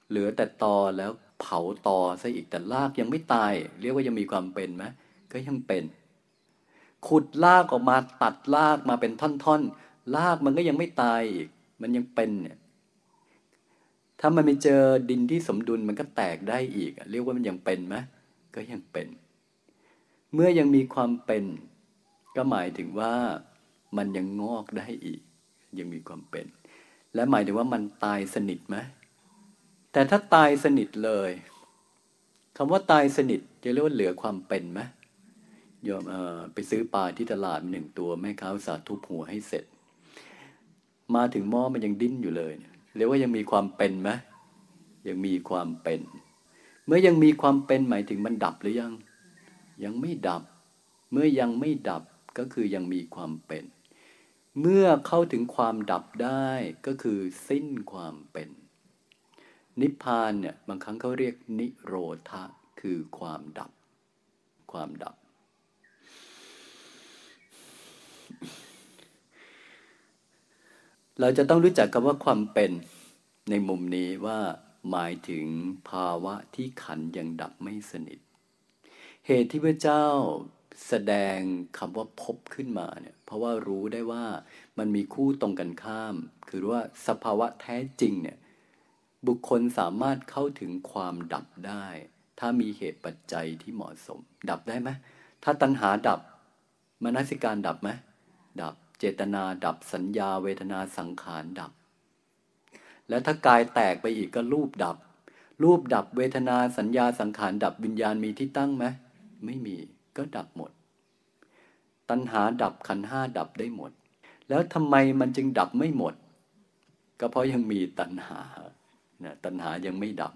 เหลือแต่ตอแล้วเผาตอซะอีกแต่รากยังไม่ตาย เรียกว่ายังมีความเป็นไหมก็ยังเป็น ขุดรากออกมาตัดรากมาเป็นท่อนๆรากมันก็ยังไม่ตายอีก มันยังเป็นเนี่ยถ้ามันไม่เจอดินที่สมดุลมันก็แตกได้อีก เรียกว่ามันยังเป็นไหมก็ยังเป็น เมื่อยังมีความเป็น ก็หมายถึงว่ามันยังงอกได้อีก ยังมีความเป็น และหมายถึงว่ามันตายสนิทไหมแต่ถ้าตายสนิทเลยคำว่าตายสนิทจะเรียกว่าเหลือความเป็นไหมยอมไปซื้อปลาที่ตลาดหนึ่งตัวแม่ค้าสาทุบหัวให้เสร็จ มาถึงหม้อมันยังดิ้นอยู่เลยเรียกว่ายังมีความเป็นไหมยังมีความเป็น เมื่อยังมีความเป็นหมายถึงมันดับหรือยัง ยังไม่ดับ เมื่อยังไม่ดับ ก็คือยังมีความเป็น เมื่อเข้าถึงความดับได้ก็คือสิ้นความเป็น นิพพานเนี่ยบางครั้งเขาเรียกนิโรธะคือความดับ ความดับ เราจะต้องรู้จักคำว่าความเป็นในมุมนี้ว่าหมายถึงภาวะที่ขันยังดับไม่สนิท เหตุที่พระเจ้า แสดงคำว่าพบขึ้นมาเนี่ยเพราะว่ารู้ได้ว่ามันมีคู่ตรงกันข้าม คือว่าสภาวะแท้จริงเนี่ยบุคคลสามารถเข้าถึงความดับได้ ถ้ามีเหตุปัจจัยที่เหมาะสม ดับได้ไหมถ้าตัณหาดับมนสิการดับไหมดับเจตนาดับสัญญาเวทนาสังขารดับ แล้วถ้ากายแตกไปอีกก็รูปดับ รูปดับเวทนาสัญญาสังขารดับวิญญาณมีที่ตั้งไหมไม่มี ก็ดับหมด ตัณหาดับขันห้าดับได้หมด แล้วทำไมมันจึงดับไม่หมด ก็เพราะยังมีตัณหานะตัณหายังไม่ดับ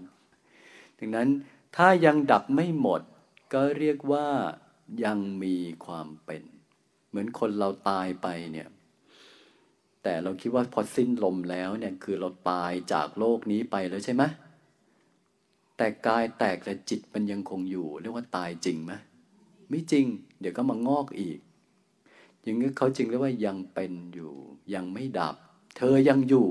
ดังนั้นถ้ายังดับไม่หมด ก็เรียกว่ายังมีความเป็น เหมือนคนเราตายไปเนี่ยแแต่เราคิดว่าพอสิ้นลมแล้วเนี่ยคือเราตายจากโลกนี้ไปแล้วใช่ไหมแต่กายแตกแต่จิตมันยังคงอยู่ เรียกว่าตายจริงไหม ไม่จริง เดี๋ยวก็มางอกอีก อย่างนี้เขาจริงเรียกว่ายังเป็นอยู่ ยังไม่ดับ เธอยังอยู่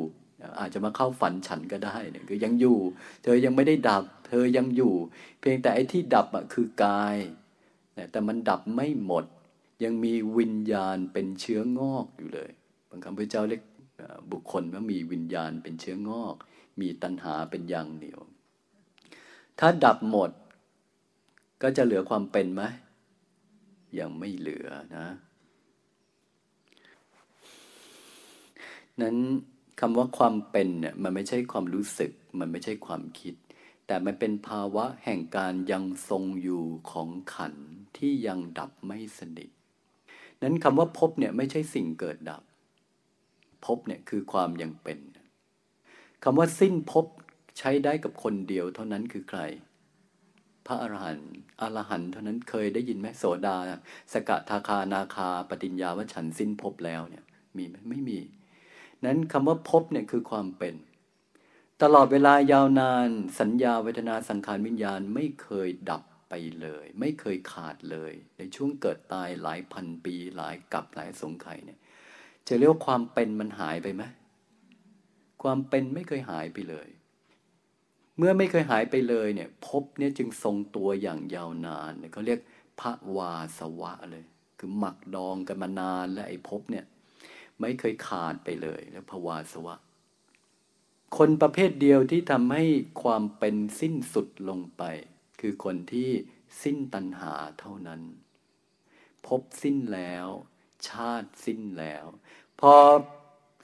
อาจจะมาเข้าฝันฉันก็ได้เนี่ยคือยังอยู่ เธอยังไม่ได้ดับ เธอยังอยู่ เพียงแต่ไอ้ที่ดับอะคือกายแต่มันดับไม่หมด ยังมีวิญญาณเป็นเชื้องอกอยู่เลยบางคำพระเจ้าเรียกบุคคลว่ามีวิญญาณเป็นเชื้องอก มีตัณหาเป็นยางเหนียว ถ้าดับหมด ก็จะเหลือความเป็นไหม ยังไม่เหลือนะ นั้นคำว่าความเป็นเนี่ยมันไม่ใช่ความรู้สึก มันไม่ใช่ความคิด แต่มันเป็นภาวะแห่งการยังทรงอยู่ของขันที่ยังดับไม่สนิท นั้นคำว่าพบเนี่ยไม่ใช่สิ่งเกิดดับ พบเนี่ยคือความยังเป็นคำว่าสิ้นพบใช้ได้กับคนเดียวเท่านั้นคือใคร พระอรหันต์อรหันต์เท่านั้นเคยได้ยินไหมโสดา สกทาคานาคา ปฏิญญาว่าฉันสิ้นภพแล้วเนี่ย มีไหมไม่มี นั้นคำว่าภพเนี่ยคือความเป็น ตลอดเวลายาวนานสัญญาเวทนาสังขารวิญญาณไม่เคยดับไปเลย ไม่เคยขาดเลย ในช่วงเกิดตายหลายพันปี หลายกับหลายสงไข่เนี่ย จะเรียกว่าความเป็นมันหายไปไหมความเป็นไม่เคยหายไปเลย เมื่อไม่เคยหายไปเลยเนี่ยภพเนี่ยจึงทรงตัวอย่างยาวนานเขาเรียกพระวาสวะเลย คือหมักดองกันมานานและไอ้ภพเนี่ย ไม่เคยขาดไปเลยแล้วพระวาสวะ คนประเภทเดียวที่ทำให้ความเป็นสิ้นสุดลงไป คือคนที่สิ้นตัณหาเท่านั้นพบสิ้นแล้ว ชาติสิ้นแล้ว พอ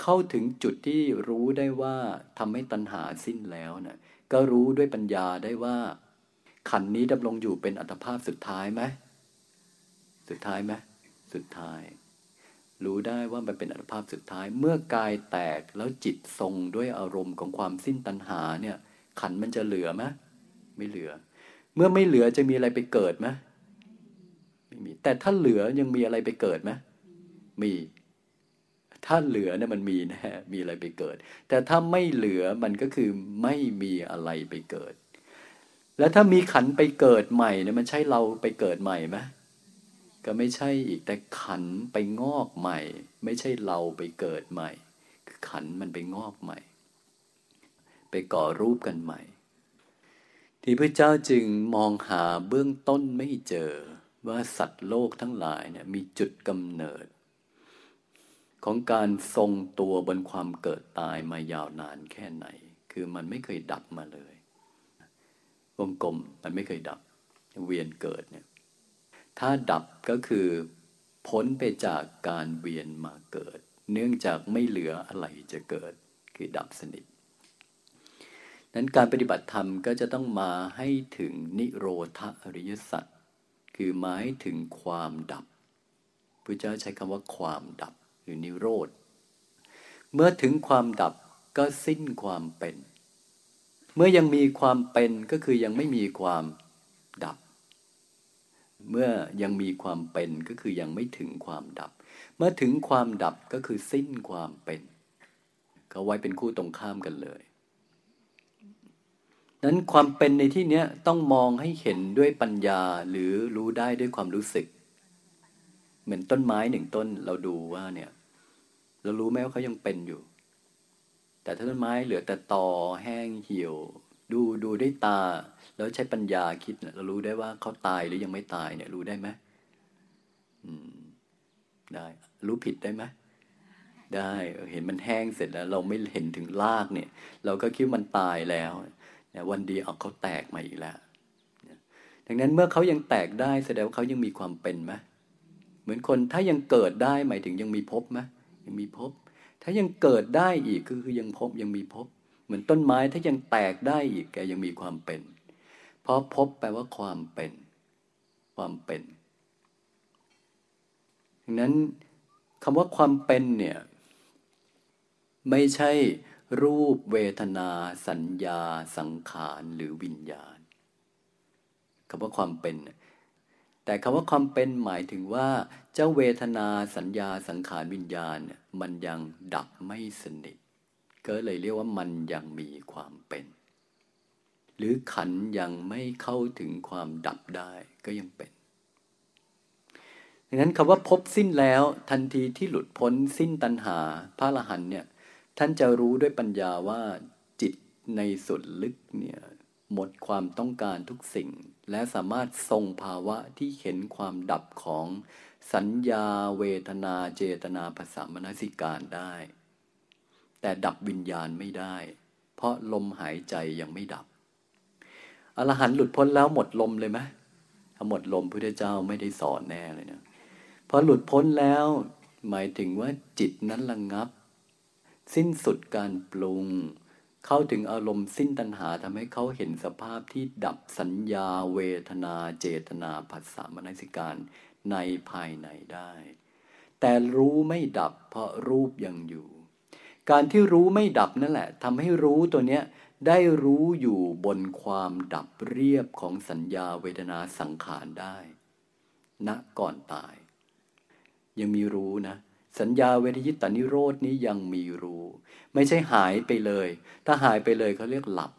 เข้าถึงจุดที่รู้ได้ว่าทำให้ตัณหาสิ้นแล้วนะ่ะ ก็รู้ด้วยปัญญาได้ว่า ขันนี้ดำรงอยู่เป็นอัตภาพสุดท้ายไหมสุดท้ายไหมสุดท้าย รู้ได้ว่ามันเป็นอัตภาพสุดท้าย เมื่อกายแตกแล้วจิตทรงด้วยอารมณ์ของความสิ้นตัณหาเนี่ย ขันมันจะเหลือไหมไม่เหลือ เมื่อไม่เหลือจะมีอะไรไปเกิดไหมไม่มีแต่ถ้าเหลือยังมีอะไรไปเกิดไหมมี ถ้าเหลือเนี่ยมันมีแน่มีอะไรไปเกิด แต่ถ้าไม่เหลือมันก็คือไม่มีอะไรไปเกิด แล้วถ้ามีขันไปเกิดใหม่เนี่ยมันใช่เราไปเกิดใหม่ไหมก็ไม่ใช่อีกแต่ขันไปงอกใหม่ ไม่ใช่เราไปเกิดใหม่ คือขันมันไปงอกใหม่ ไปก่อรูปกันใหม่ ที่พระเจ้าจึงมองหาเบื้องต้นไม่เจอว่าสัตว์โลกทั้งหลายเนี่ยมีจุดกำเนิด ของการทรงตัวบนความเกิดตายมายาวนานแค่ไหน คือมันไม่เคยดับมาเลยวงกลมมันไม่เคยดับ เวียนเกิดเนี่ยถ้าดับก็คือพ้นไปจากการเวียนมาเกิด เนื่องจากไม่เหลืออะไรจะเกิด คือดับสนิทนั้นการปฏิบัติธรรมก็จะต้องมาให้ถึงนิโรธอริยสัจคือมาให้ถึงความดับพระเจ้าใช้คำว่าความดับ หรือนิโรธ เมื่อถึงความดับก็สิ้นความเป็น เมื่อยังมีความเป็นก็คือยังไม่มีความดับ เมื่อยังมีความเป็นก็คือยังไม่ถึงความดับ เมื่อถึงความดับก็คือสิ้นความเป็นก็ไว้เป็นคู่ตรงข้ามกันเลยนั้นความเป็นในที่นี้ต้องมองให้เห็นด้วยปัญญาหรือรู้ได้ด้วยความรู้สึก เหมือนต้นไม้หนึ่งต้นเราดูว่าเนี่ย เรารู้ไหมว่าเขายังเป็นอยู่ แต่ถ้าต้นไม้เหลือแต่ตอแห้งเหี่ยว ดูดูด้วยตา แล้วใช้ปัญญาคิดเนี่ยเรารู้ได้ว่าเขาตายหรือยังไม่ตายเนี่ย รู้ได้ไหมอืม ได้ รู้ผิดได้ไหมได้เห็นมันแห้งเสร็จแล้ว เราไม่เห็นถึงรากเนี่ย เราก็คิดมันตายแล้วเนี่ยวันดีเอาเขาแตกมาอีกแล้วดังนั้นเมื่อเขายังแตกได้แสดงว่าเขายังมีความเป็นไหมเหมือนคนถ้ายังเกิดได้หมายถึงยังมีภพไหม ยังมีภพถ้ายังเกิดได้อีกก็คือยังพบยังมีภพเหมือนต้นไม้ถ้ายังแตกได้อีกแกยังมีความเป็น เพราะพบแปลว่าความเป็น ความเป็นดังนั้นคำว่าความเป็นเนี่ยไม่ใช่รูปเวทนา สัญญา สังขารหรือวิญญาณคำว่าความเป็น แต่คำว่าความเป็นหมายถึงว่า เจ้าเวทนาสัญญาสังขารวิญญาณมันยังดับไม่สนิท ก็เลยเรียกว่ามันยังมีความเป็น หรือขันยังไม่เข้าถึงความดับได้ก็ยังเป็นดังนั้นคำว่าพบสิ้นแล้วทันทีที่หลุดพ้นสิ้นตัณหาพระอรหันเนี่ยท่านจะรู้ด้วยปัญญาว่าจิตในสุดลึกเนี่ยหมดความต้องการทุกสิ่ง และสามารถทรงภาวะที่เห็นความดับของสัญญาเวทนาเจตนาภาษามนสิการได้ แต่ดับวิญญาณไม่ได้ เพราะลมหายใจยังไม่ดับ อรหันต์หลุดพ้นแล้วหมดลมเลยไหมถ้าหมดลมพระเจ้าไม่ได้สอนแน่เลยนะพอหลุดพ้นแล้ว หมายถึงว่าจิตนั้นระงงับ สิ้นสุดการปรุง เข้าถึงอารมณ์สิ้นตัณหาทำให้เขาเห็นสภาพที่ดับสัญญาเวทนาเจตนาผัสสะมนสิการในภายในได้ แต่รู้ไม่ดับเพราะรูปยังอยู่ การที่รู้ไม่ดับนั่นแหละทำให้รู้ตัวเนี้ยได้รู้อยู่บนความดับเรียบของสัญญาเวทนาสังขารได้ณก่อนตาย ยังมีรู้นะ สัญญาเวทยิตานิโรดนี้ยังมีรู้ ไม่ใช่หายไปเลย ถ้าหายไปเลยเขาเรียกหลับ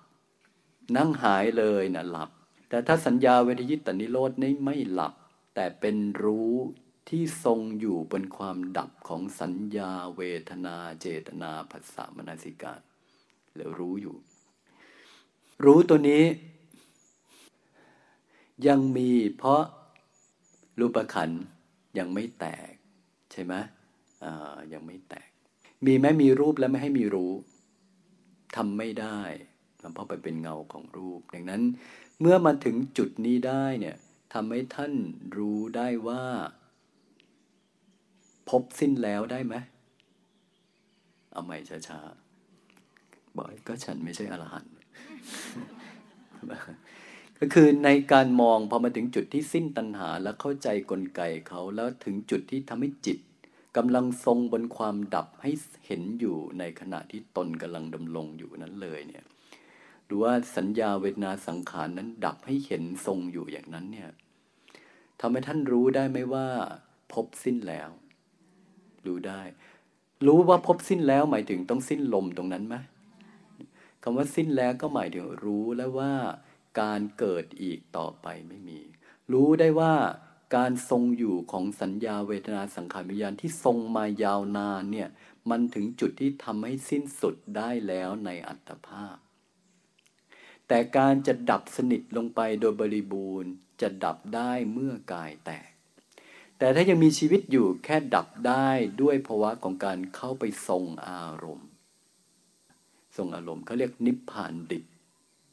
นั่งหายเลยนะหลับ แต่ถ้าสัญญาเวทยิตานิโรดนี้ไม่หลับ แต่เป็นรู้ที่ทรงอยู่บนความดับของสัญญาเวทนาเจตนาภาษามนสิการแล้วรู้อยู่ รู้ตัวนี้ ยังมีเพราะรูปขันยังไม่แตกใช่ไหม ยังไม่แตก มีไหมมีรูปแล้วไม่ให้มีรู้ทำไม่ได้เพราะไปเป็นเงาของรูป ดังนั้น เมื่อมาถึงจุดนี้ได้เนี่ยทำให้ท่านรู้ได้ว่า พบสิ้นแล้วได้ไหมเอาใหม่ช้าๆบอกก็ฉันไม่ใช่อรหันต์ก็คือในการมองพอมาถึงจุดที่สิ้นตัณหาแล้วเข้าใจกลไกเขาแล้วถึงจุดที่ทำให้จิต กำลังทรงบนความดับให้เห็นอยู่ในขณะที่ตนกำลังดำรงอยู่นั้นเลยเนี่ยหรือว่าสัญญาเวทนาสังขารนั้นดับให้เห็นทรงอยู่อย่างนั้นเนี่ยทำให้ท่านรู้ได้ไหมว่า พบสิ้นแล้ว รู้ได้ รู้ว่าพบสิ้นแล้วหมายถึงต้องสิ้นลมตรงนั้นไหมคำว่าสิ้นแล้วก็หมายถึงรู้แล้วว่า การเกิดอีกต่อไปไม่มี รู้ได้ว่า การทรงอยู่ของสัญญาเวทนาสังขารวิญญาณที่ทรงมายาวนานเนี่ยมันถึงจุดที่ทำให้สิ้นสุดได้แล้วในอัตภาพ แต่การจะดับสนิทลงไปโดยบริบูรณ์จะดับได้เมื่อกายแตก แต่ถ้ายังมีชีวิตอยู่แค่ดับได้ด้วยภาวะของการเข้าไปทรงอารมณ์ ทรงอารมณ์เขาเรียกนิพพานดิบ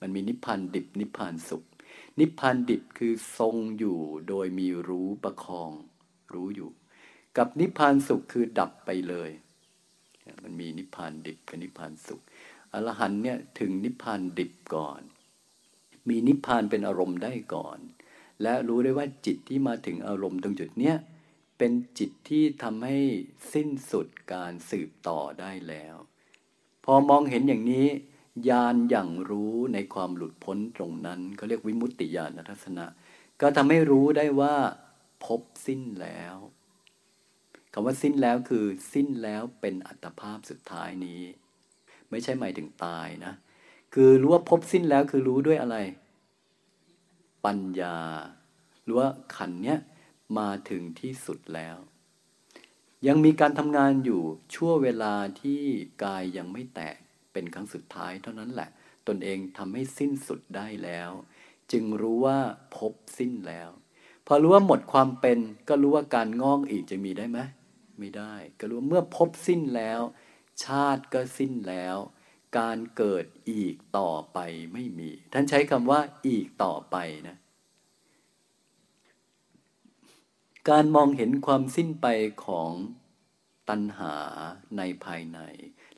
มันมีนิพพานดิบนิพพานสุข นิพพานดิบคือทรงอยู่โดยมีรู้ประคอง รู้อยู่ กับนิพพานสุขคือดับไปเลย มันมีนิพพานดิบกับนิพพานสุขอรหันเนี่ยถึงนิพพานดิบก่อน มีนิพพานเป็นอารมณ์ได้ก่อน และรู้ได้ว่าจิตที่มาถึงอารมณ์ตรงจุดเนี้ยเป็นจิตที่ทำให้สิ้นสุดการสืบต่อได้แล้ว พอมองเห็นอย่างนี้ ญาณอย่างรู้ในความหลุดพ้นตรงนั้นก็เรียกวิมุตติญาณทัศนะ ก็ทำให้รู้ได้ว่าพบสิ้นแล้วคำว่าสิ้นแล้วคือสิ้นแล้วเป็นอัตภาพสุดท้ายนี้ ไม่ใช่หมายถึงตายนะ คือรู้ว่าพบสิ้นแล้วคือรู้ด้วยอะไร ปัญญารู้ว่าขันเนี้ยมาถึงที่สุดแล้ว ยังมีการทำงานอยู่ชั่วเวลาที่กายยังไม่แตก เป็นครั้งสุดท้ายเท่านั้นแหละ ตนเองทำให้สิ้นสุดได้แล้ว จึงรู้ว่าพบสิ้นแล้ว พอรู้ว่าหมดความเป็น ก็รู้ว่าการงอกอีกจะมีได้ไหมไม่ได้ ก็รู้เมื่อพบสิ้นแล้ว ชาติก็สิ้นแล้ว การเกิดอีกต่อไปไม่มี ท่านใช้คำว่าอีกต่อไปนะการมองเห็นความสิ้นไปของตัณหาในภายใน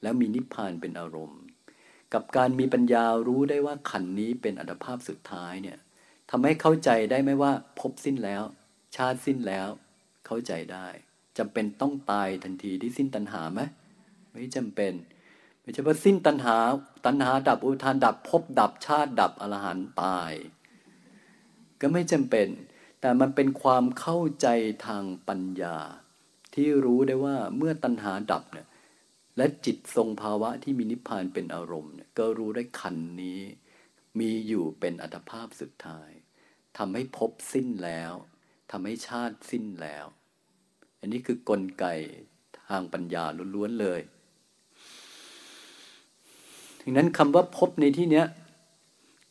แล้วมีนิพพานเป็นอารมณ์ กับการมีปัญญารู้ได้ว่าขันนี้เป็นอัตภาพสุดท้ายเนี่ยทำให้เข้าใจได้ไหมว่าพบสิ้นแล้ว ชาติสิ้นแล้ว เข้าใจได้จำเป็นต้องตายทันทีที่สิ้นตัณหาไหมไม่จำเป็นไม่ใช่ว่าสิ้นตัณหา ตัณหาดับอุทานดับพบดับชาติดับอรหันต์ตาย ก็ไม่จำเป็น แต่มันเป็นความเข้าใจทางปัญญา ที่รู้ได้ว่าเมื่อตัณหาดับเนี่ย และจิตทรงภาวะที่มีนิพพานเป็นอารมณ์เนี่ยก็รู้ได้ขันนี้ มีอยู่เป็นอัตภาพสุดท้ายทำให้พบสิ้นแล้วทำให้ชาติสิ้นแล้ว อันนี้คือกลไกทางปัญญาล้วนๆเลยดังนั้นคำว่าพบในที่เนี้ย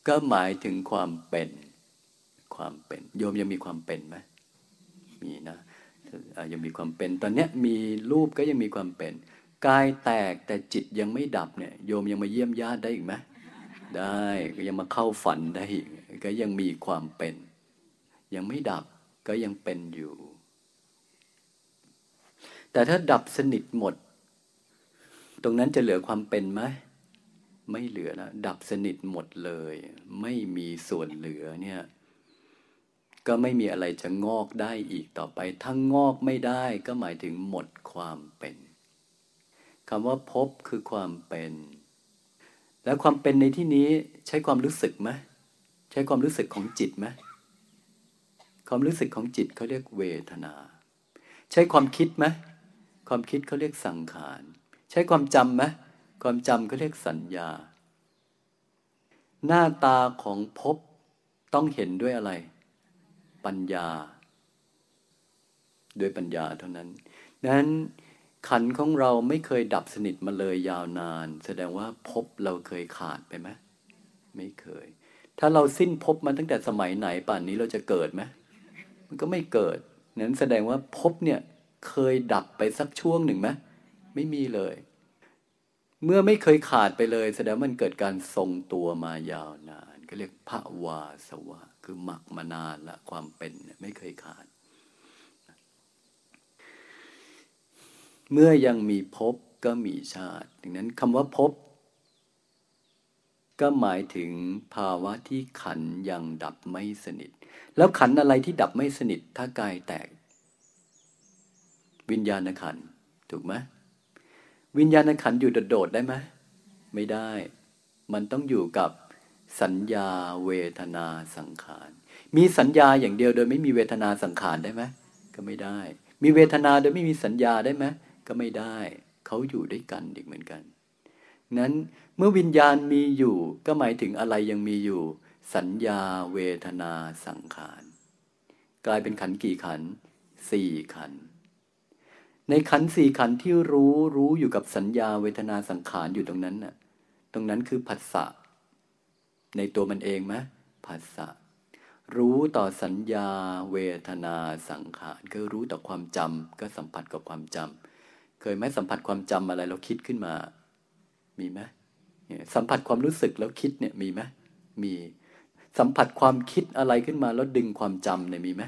ก็หมายถึงความเป็น ความเป็น โยมยังมีความเป็นไหมมีนะยังมีความเป็น ตอนเนี้ยมีรูปก็ยังมีความเป็น กายแตกแต่จิตยังไม่ดับเนี่ยโยมยังมาเยี่ยมญาติได้อีกไหมได้ก็ยังมาเข้าฝันได้อีกก็ยังมีความเป็น ยังไม่ดับก็ยังเป็นอยู่ แต่ถ้าดับสนิทหมด ตรงนั้นจะเหลือความเป็นไหมไม่เหลือแล้วดับสนิทหมดเลย ไม่มีส่วนเหลือเนี่ยก็ไม่มีอะไรจะงอกได้อีกต่อไป ถ้างอกไม่ได้ก็หมายถึงหมดความเป็น คำว่าพบคือความเป็น แล้วความเป็นในที่นี้ใช้ความรู้สึกไหมใช้ความรู้สึกของจิตไหมความรู้สึกของจิตเขาเรียกเวทนา ใช้ความคิดไหมความคิดเขาเรียกสังขาร ใช้ความจำไหมความจำเขาเรียกสัญญา หน้าตาของพบต้องเห็นด้วยอะไร ปัญญา ด้วยปัญญาเท่านั้นนั้น ขันของเราไม่เคยดับสนิทมาเลยยาวนาน แสดงว่าพบเราเคยขาดไปไหมไม่เคย ถ้าเราสิ้นพบมาตั้งแต่สมัยไหนป่านนี้เราจะเกิดไหมมันก็ไม่เกิด นั้นแสดงว่าพบเนี่ยเคยดับไปสักช่วงหนึ่งไหมไม่มีเลย เมื่อไม่เคยขาดไปเลย แสดงมันเกิดการทรงตัวมายาวนาน ก็เรียกพระวาสวะ คือหมักมานานละความเป็นไม่เคยขาด เมื่อยังมีภพก็มีชาติ ดังนั้นคำว่าภพก็หมายถึงภาวะที่ขันยังดับไม่สนิท แล้วขันอะไรที่ดับไม่สนิทถ้ากายแตก วิญญาณขันถูกไหมวิญญาณขันอยู่โดดๆได้ไหมไม่ได้ มันต้องอยู่กับสัญญาเวทนาสังขาร มีสัญญาอย่างเดียวโดยไม่มีเวทนาสังขารได้ไหมก็ไม่ได้ มีเวทนาโดยไม่มีสัญญาได้ไหม ก็ไม่ได้ เขาอยู่ด้วยกันอีกเหมือนกัน นั้นเมื่อวิญญาณมีอยู่ ก็หมายถึงอะไรยังมีอยู่ สัญญาเวทนาสังขาร กลายเป็นขันกี่ขันสี่ขัน ในขันสี่ขันที่รู้รู้อยู่กับสัญญาเวทนาสังขารอยู่ตรงนั้นน่ะ ตรงนั้นคือผัสสะ ในตัวมันเองไหมผัสสะรู้ต่อสัญญาเวทนาสังขารก็รู้ต่อความจำก็สัมผัสกับความจำ เคยไหมสัมผัสความจำอะไรเราคิดขึ้นมา มีไหมสัมผัสความรู้สึกแล้วคิดเนี่ยมีไหมมีสัมผัสความคิดอะไรขึ้นมาแล้วดึงความจำเนี่ยมีไหม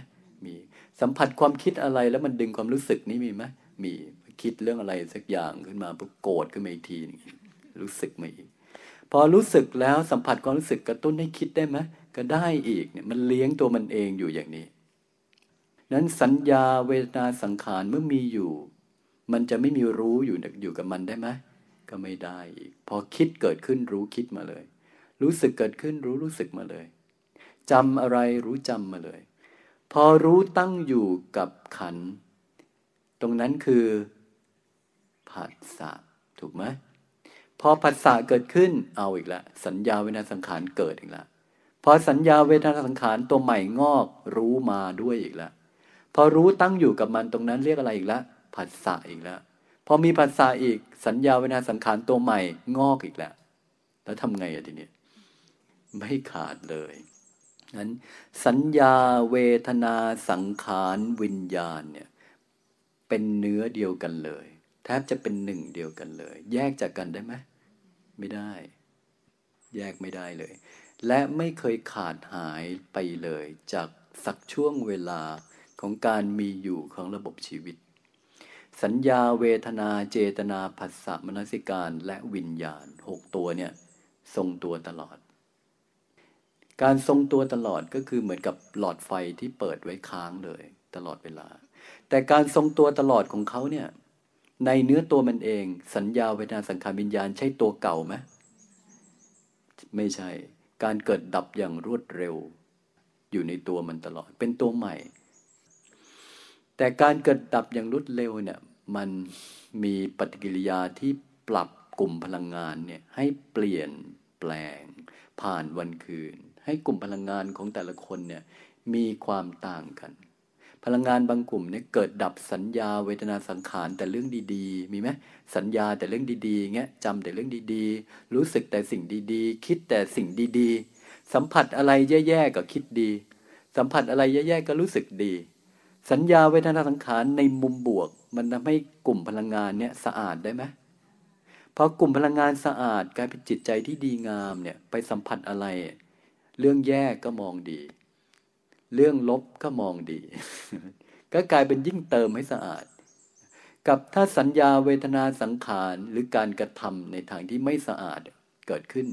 มีสัมผัสความคิดอะไรแล้วมันดึงความรู้สึกนี่มีไหมมีคิดเรื่องอะไรสักอย่างขึ้นมาปุ๊บโกรธขึ้นมาอีกทีรู้สึกมาอีกพอรู้สึกแล้วสัมผัสความรู้สึกกระตุ้นให้คิดได้ไหมก็ได้อีกเนี่ยมันเลี้ยงตัวมันเองอยู่อย่างนี้ นั้นสัญญาเวทนาสังขารเมื่อมีอยู่ มันจะไม่มีรู้อยู่อยู่กับมันได้ไหมก็ไม่ได้อีก พอคิดเกิดขึ้นรู้คิดมาเลย รู้สึกเกิดขึ้นรู้รู้สึกมาเลยจำอะไรรู้จำมาเลย พอรู้ตั้งอยู่กับขัน ตรงนั้นคือผัสสะถูกไหมพอผัสสะเกิดขึ้นเอาอีกละ สัญญาเวทนาสังขารเกิดอีกละพอสัญญาเวทนาสังขารตัวใหม่งอกรู้มาด้วยอีกละ พอรู้ตั้งอยู่กับมันตรงนั้นเรียกอะไรอีกละ ผัสสะอีกแล้ว พอมีผัสสะอีกสัญญาเวทนาสังขารตัวใหม่งอกอีกแล้ว แล้วทำไงอะทีนี้ไม่ขาดเลยนั้นสัญญาเวทนาสังขารวิญญาณเนี่ยเป็นเนื้อเดียวกันเลย แทบจะเป็นหนึ่งเดียวกันเลย แยกจากกันได้ไหมไม่ได้ แยกไม่ได้เลย และไม่เคยขาดหายไปเลย จากสักช่วงเวลาของการมีอยู่ของระบบชีวิต สัญญาเวทนาเจตนาผัสสะมนสิการและวิญญาณหกตัวเนี่ยทรงตัวตลอด การทรงตัวตลอดก็คือเหมือนกับหลอดไฟที่เปิดไว้ค้างเลย ตลอดเวลา แต่การทรงตัวตลอดของเขาเนี่ยในเนื้อตัวมันเอง สัญญาเวทนาสังขารวิญญาณใช่ตัวเก่าไหมไม่ใช่ การเกิดดับอย่างรวดเร็ว อยู่ในตัวมันตลอด เป็นตัวใหม่ แต่การเกิดดับอย่างรวดเร็วเนี่ยมันมีปฏิกิริยาที่ปรับกลุ่มพลังงานเนี่ยให้เปลี่ยนแปลง ผ่านวันคืน ให้กลุ่มพลังงานของแต่ละคนเนี่ยมีความต่างกัน พลังงานบางกลุ่มเนี่ยเกิดดับสัญญาเวทนาสังขารแต่เรื่องดีๆ มีไหมสัญญาแต่เรื่องดีๆเงี้ยจำแต่เรื่องดีๆ รู้สึกแต่สิ่งดีๆ คิดแต่สิ่งดีๆ สัมผัสอะไรแย่ๆก็คิดดี สัมผัสอะไรแย่ๆก็รู้สึกดี สัญญาเวทนาสังขารในมุมบวก มันทำให้กลุ่มพลังงานเนี่ยสะอาดได้ไหมพอกลุ่มพลังงานสะอาดกลายเป็นจิตใจที่ดีงามเนี่ยไปสัมผัสอะไร เรื่องแย่ก็มองดี เรื่องลบก็มองดี ก็กลายเป็นยิ่งเติมให้สะอาด กับถ้าสัญญาเวทนาสังขารหรือการกระทำในทางที่ไม่สะอาดเกิดขึ้น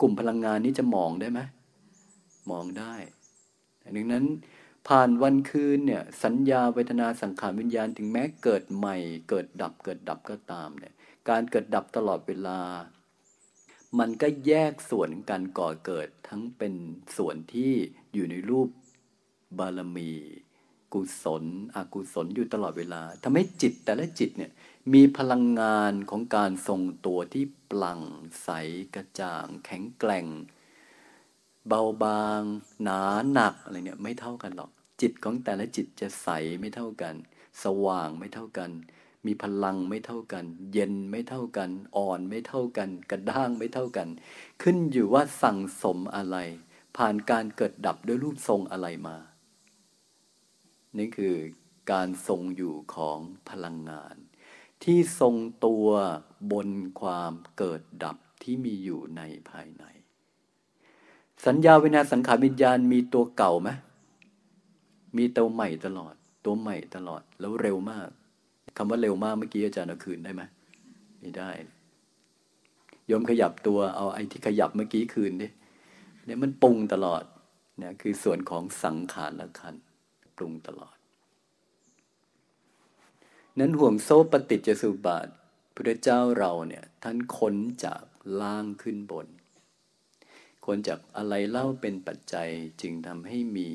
กลุ่มพลังงานนี้จะมองได้ไหมมองได้ดังนั้น ผ่านวันคืนเนี่ยสัญญาเวทนาสังขารวิญญาณถึงแม้เกิดใหม่ เกิดดับเกิดดับก็ตามเนี่ยการเกิดดับตลอดเวลา มันก็แยกส่วนการก่อเกิดทั้งเป็นส่วนที่อยู่ในรูปบารมี กุศล อกุศลอยู่ตลอดเวลาทำให้จิตแต่ละจิตเนี่ยมีพลังงานของการทรงตัวที่ปลังใสกระจ่าง แข็งแกร่ง เบาบาง หนาหนักอะไรเนี่ยไม่เท่ากันหรอก จิตของแต่ละจิตจะใสไม่เท่ากัน สว่างไม่เท่ากัน มีพลังไม่เท่ากัน เย็นไม่เท่ากัน อ่อนไม่เท่ากัน กระด้างไม่เท่ากัน ขึ้นอยู่ว่าสั่งสมอะไร ผ่านการเกิดดับด้วยรูปทรงอะไรมา นี่คือการทรงอยู่ของพลังงาน ที่ทรงตัวบนความเกิดดับที่มีอยู่ในภายใน สัญญาเวนาสังขารวิญญาณมีตัวเก่าไหม มีตัวใหม่ตลอด ตัวใหม่ตลอดแล้วเร็วมากคำว่าเร็วมากเมื่อกี้อาจารย์เอาคืนได้ไหมไม่ได้ยมขยับตัวเอาไอ้ที่ขยับเมื่อกี้คืนดิเนี่ยมันปรุงตลอดเนี่ยคือส่วนของสังขารละคันปรุงตลอด นั้นห่วงโซ่ปฏิจจสุบาทพระเจ้าเราเนี่ยท่านค้นจากล่างขึ้นบนค้นจากอะไรเล่าเป็นปัจจัยจึงทำให้มี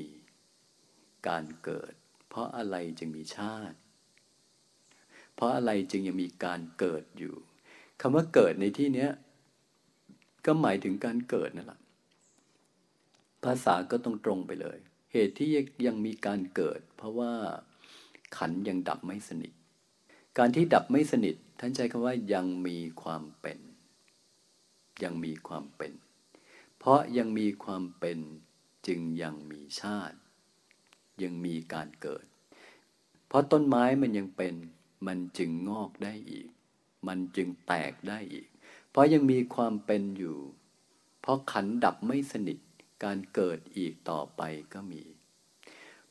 การเกิด เพราะอะไรจึงมีชาติ เพราะอะไรจึงยังมีการเกิดอยู่คำว่าเกิดในที่นี้ก็หมายถึงการเกิดนั่นแหละภาษาก็ต้องตรงไปเลย เหตุที่ยังมีการเกิด เพราะว่าขันยังดับไม่สนิท การที่ดับไม่สนิท ท่านใช้คำว่ายังมีความเป็น ยังมีความเป็น เพราะยังมีความเป็นจึงยังมีชาติ ยังมีการเกิด เพราะต้นไม้มันยังเป็น มันจึงงอกได้อีก มันจึงแตกได้อีก เพราะยังมีความเป็นอยู่ เพราะขันดับไม่สนิทการเกิดอีกต่อไปก็มี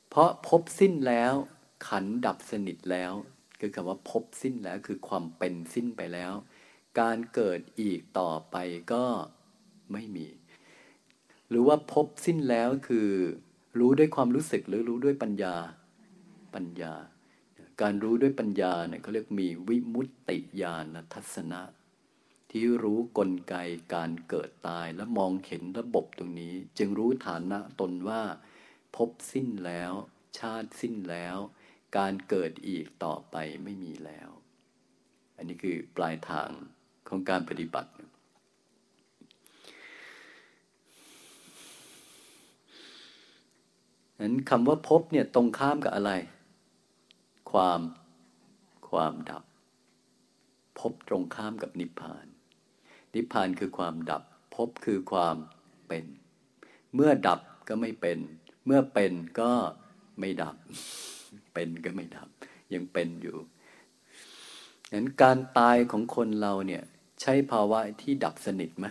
เพราะพบสิ้นแล้ว ขันดับสนิทแล้ว คือคำว่าพบสิ้นแล้วคือความเป็นสิ้นไปแล้ว การเกิดอีกต่อไปก็ไม่มี หรือว่าพบสิ้นแล้วคือ รู้ด้วยความรู้สึกหรือรู้ด้วยปัญญา ปัญญา การรู้ด้วยปัญญาเนี่ยเขาเรียกมีวิมุตติญาณทัศนะ ที่รู้กลไกการเกิดตายและมองเห็นระบบตรงนี้ จึงรู้ฐานะตนว่า พบสิ้นแล้ว ชาติสิ้นแล้ว การเกิดอีกต่อไปไม่มีแล้ว อันนี้คือปลายทางของการปฏิบัติ นั้นคำว่าพบเนี่ยตรงข้ามกับอะไร ความความดับ พบตรงข้ามกับนิพพาน นิพพานคือความดับ พบคือความเป็น เมื่อดับก็ไม่เป็น เมื่อเป็นก็ไม่ดับ เป็นก็ไม่ดับ ยังเป็นอยู่นั้นการตายของคนเราเนี่ยใช้ภาวะที่ดับสนิทไหม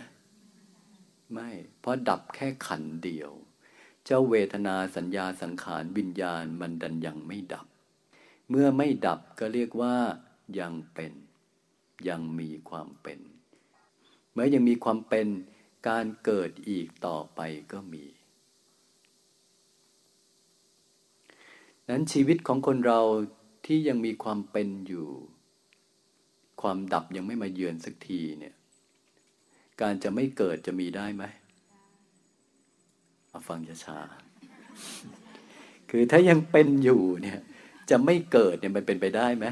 ไม่ เพราะดับแค่ขันเดียว เจ้าเวทนาสัญญาสังขารวิญญาณมันดันยังไม่ดับ เมื่อไม่ดับก็เรียกว่ายังเป็น ยังมีความเป็น เมื่อยังมีความเป็นการเกิดอีกต่อไปก็มี นั้นชีวิตของคนเราที่ยังมีความเป็นอยู่ ความดับยังไม่มาเยือนสักทีเนี่ย การจะไม่เกิดจะมีได้ไหม มาฟังช้าคือถ้ายังเป็นอยู่เนี่ยจะไม่เกิดเนี่ยมันเป็นไปได้ไหม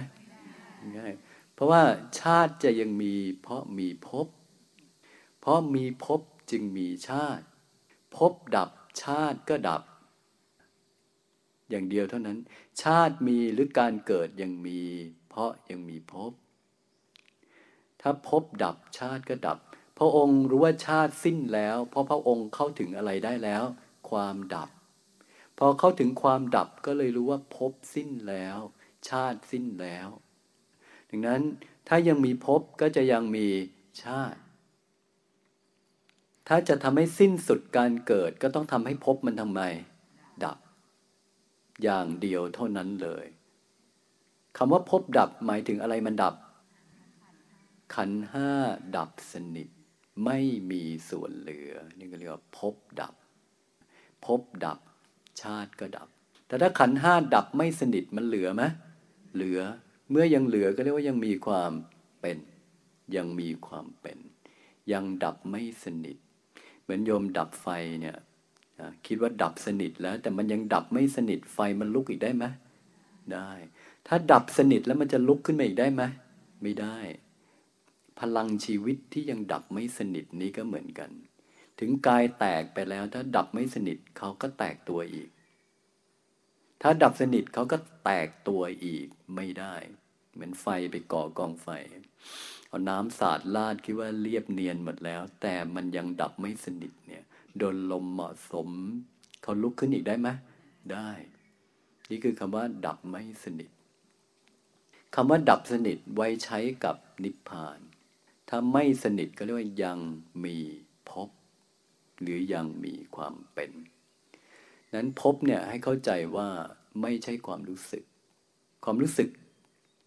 ง่ายเพราะว่าชาติจะยังมี เพราะมีภพเพราะมีภพจึงมีชาติภพดับชาติก็ดับ อย่างเดียวเท่านั้น ชาติมีหรือการเกิดยังมี เพราะยังมีภพถ้าภพดับชาติก็ดับ พระองค์รู้ว่าชาติสิ้นแล้ว เพราะพระองค์เข้าถึงอะไรได้แล้ว ความดับ พอเข้าถึงความดับก็เลยรู้ว่าภพสิ้นแล้ว ชาติสิ้นแล้ว ดังนั้นถ้ายังมีภพก็จะยังมีชาติ ถ้าจะทำให้สิ้นสุดการเกิดก็ต้องทำให้ภพมันทำไม ดับ อย่างเดียวเท่านั้นเลยคำว่าภพดับหมายถึงอะไรมันดับ ขันห้าดับสนิท ไม่มีส่วนเหลือ นี่ก็เรียกว่าพบดับ พบดับ ชาติก็ดับ แต่ถ้าขันห้าดับไม่สนิทมันเหลือไหมเหลือเมื่อยังเหลือก็เรียกว่ายังมีความเป็น ยังมีความเป็น ยังดับไม่สนิท เหมือนโยมดับไฟเนี่ยคิดว่าดับสนิทแล้ว แต่มันยังดับไม่สนิทไฟมันลุกอีกได้ไหมได้ ถ้าดับสนิทแล้วมันจะลุกขึ้นมาอีกได้ไหมไม่ได้ พลังชีวิตที่ยังดับไม่สนิทนี้ก็เหมือนกัน ถึงกายแตกไปแล้วถ้าดับไม่สนิทเขาก็แตกตัวอีก ถ้าดับสนิทเขาก็แตกตัวอีกไม่ได้ เหมือนไฟไปก่อกองไฟ เอาน้ำสาดลาดคิดว่าเรียบเนียนหมดแล้ว แต่มันยังดับไม่สนิทเนี่ยโดนลมเหมาะสม เขาลุกขึ้นอีกได้ไหมได้ นี่คือคำว่า ดับไม่สนิทคำว่าดับสนิทไว้ใช้กับนิพพาน ถ้าไม่สนิทก็เรียกว่ายังมีพบ หรือยังมีความเป็น นั้นพบเนี่ยให้เข้าใจว่าไม่ใช่ความรู้สึก ความรู้สึก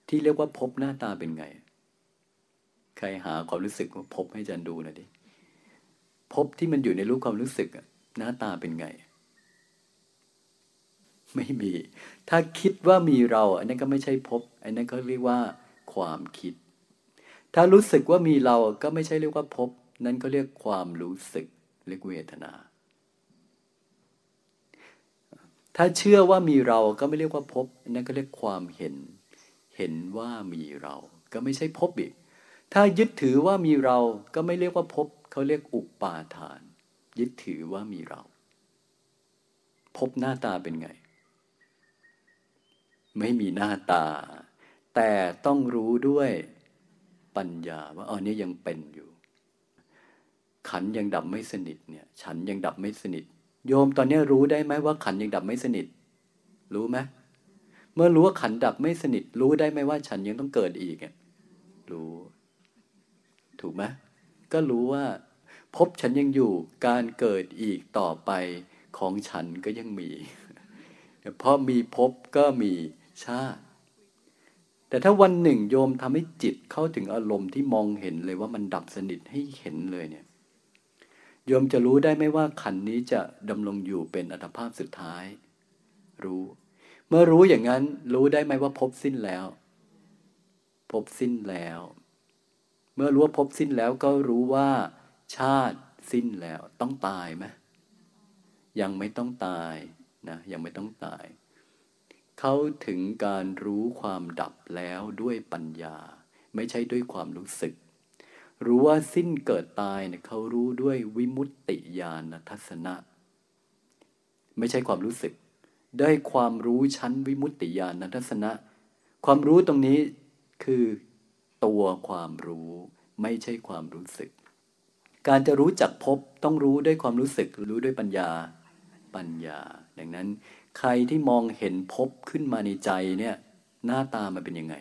ที่เรียกว่าพบหน้าตาเป็นไง ใครหาความรู้สึกพบให้จันดูหน่อยดิพบที่มันอยู่ในรูปความรู้สึกหน้าตาเป็นไง ไม่มี ถ้าคิดว่ามีเรา อันนั้นก็ไม่ใช่พบ อันนั้นก็เรียกว่า ความคิด ถ้ารู้สึกว่ามีเราก็ไม่ใช่เรียกว่าพบ นั่นก็เรียกความรู้สึกเรียกเวทนา ถ้าเชื่อว่ามีเราก็ไม่เรียกว่าพบ นั่นก็เรียกความเห็น เห็นว่ามีเรา ก็ไม่ใช่พบอีก ถ้ายึดถือว่ามีเราก็ไม่เรียกว่าพบ เขาเรียกอุปาทาน ยึดถือว่ามีเรา พบหน้าตาเป็นไง ไม่มีหน้าตา แต่ต้องรู้ด้วย ปัญญาว่าอ๋อนี่ยังเป็นอยู่ ขันยังดับไม่สนิทเนี่ยฉันยังดับไม่สนิท โยมตอนนี้รู้ได้ไหมว่าขันยังดับไม่สนิท รู้ไหมเมื่อรู้ว่าขันดับไม่สนิท รู้ได้ไหมว่าฉันยังต้องเกิดอีกอะรู้ ถูกไหมก็รู้ว่าพบฉันยังอยู่การเกิดอีกต่อไปของฉันก็ยังมี เพราะมีพบก็มีชาติ แต่ถ้าวันหนึ่งโยมทำให้จิตเข้าถึงอารมณ์ที่มองเห็นเลยว่ามันดับสนิทให้เห็นเลยเนี่ย โยมจะรู้ได้ไหมว่าขันนี้จะดำรงอยู่เป็นอัตภาพสุดท้าย รู้ เมื่อรู้อย่างนั้นรู้ได้ไหมว่าพบสิ้นแล้ว พบสิ้นแล้ว เมื่อรู้ว่าพบสิ้นแล้วก็รู้ว่า ชาติสิ้นแล้ว ต้องตายไหมยังไม่ต้องตายนะยังไม่ต้องตาย เขาถึงการรู้ความดับแล้วด้วยปัญญา ไม่ใช่ด้วยความรู้สึก รู้ว่าสิ้นเกิดตายเนี่ยเขารู้ด้วยวิมุตติญาณทัศนะ ไม่ใช่ความรู้สึก ได้ความรู้ชั้นวิมุตติญาณทัศนะ ความรู้ตรงนี้คือตัวความรู้ไม่ใช่ความรู้สึก การจะรู้จักพบต้องรู้ด้วยความรู้สึก รู้ด้วยปัญญาปัญญา ดังนั้น ใครที่มองเห็นพบขึ้นมาในใจเนี่ย หน้าตามันเป็นยังไง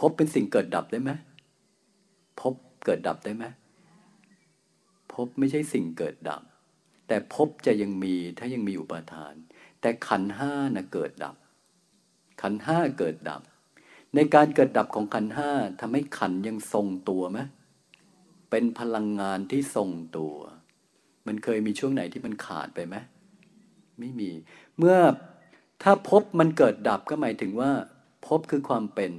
พบเป็นสิ่งเกิดดับได้ไหมพบเกิดดับได้ไหมพบไม่ใช่สิ่งเกิดดับ แต่พบจะยังมีถ้ายังมีอุปาทาน แต่ขันห้านะเกิดดับ ขันห้าเกิดดับ ในการเกิดดับของขันห้าทำให้ขันยังทรงตัวไหมเป็นพลังงานที่ทรงตัว มันเคยมีช่วงไหนที่มันขาดไปไหม ไม่มี เมื่อถ้าพบมันเกิดดับก็หมายถึงว่า พบคือความเป็น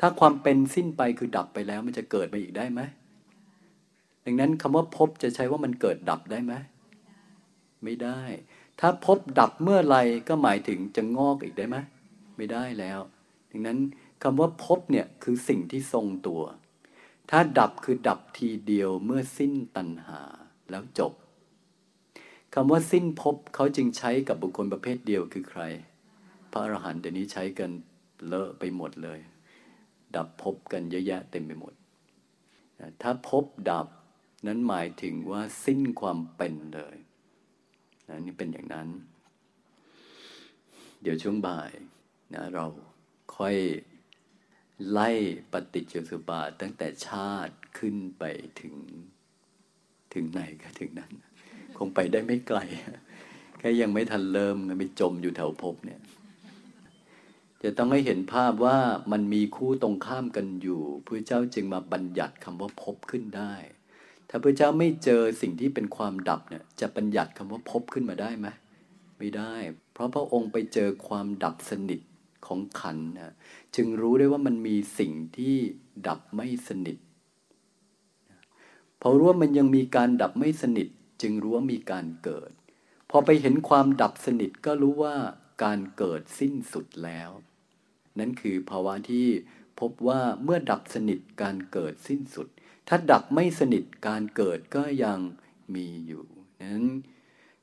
ถ้าความเป็นสิ้นไปคือดับไปแล้ว มันจะเกิดมาอีกได้ไหมดังนั้นคำว่าพบจะใช้ว่ามันเกิดดับได้ไหมไม่ได้ ถ้าพบดับเมื่อไรก็หมายถึงจะงอกอีกได้ไหมไม่ได้แล้ว ดังนั้นคำว่าพบเนี่ยคือสิ่งที่ทรงตัว ถ้าดับคือดับทีเดียวเมื่อสิ้นตัณหาแล้วจบ คำว่าสิ้นภพเขาจึงใช้กับบุคคลประเภทเดียวคือใคร พระอรหันต์เดี๋ยวนี้ใช้กันเลอะไปหมดเลย ดับภพกันเยอะแยะเต็มไปหมด ถ้าภพดับนั้นหมายถึงว่าสิ้นความเป็นเลยนะนี่เป็นอย่างนั้น เดี๋ยวช่วงบ่ายนะเราค่อยไล่ปฏิจจสุบาทตั้งแต่ชาติขึ้นไปถึงถึงไหนก็ถึงนั้น คงไปได้ไม่ไกล แค่ยังไม่ทันเริ่มไปจมอยู่แถวภพเนี่ย จะต้องให้เห็นภาพว่ามันมีคู่ตรงข้ามกันอยู่พระเจ้าจึงมาบัญญัติคำว่าพบขึ้นได้ ถ้าพระเจ้าไม่เจอสิ่งที่เป็นความดับเนี่ย จะบัญญัติคำว่าพบขึ้นมาได้ไหมไม่ได้ เพราะพระองค์ไปเจอความดับสนิทของขันนะจึงรู้ได้ว่ามันมีสิ่งที่ดับไม่สนิทพอรู้ว่ามันยังมีการดับไม่สนิท จึงรู้ว่ามีการเกิด พอไปเห็นความดับสนิทก็รู้ว่าการเกิดสิ้นสุดแล้ว นั่นคือภาวะที่พบว่าเมื่อดับสนิทการเกิดสิ้นสุด ถ้าดับไม่สนิทการเกิดก็ยังมีอยู่นั้น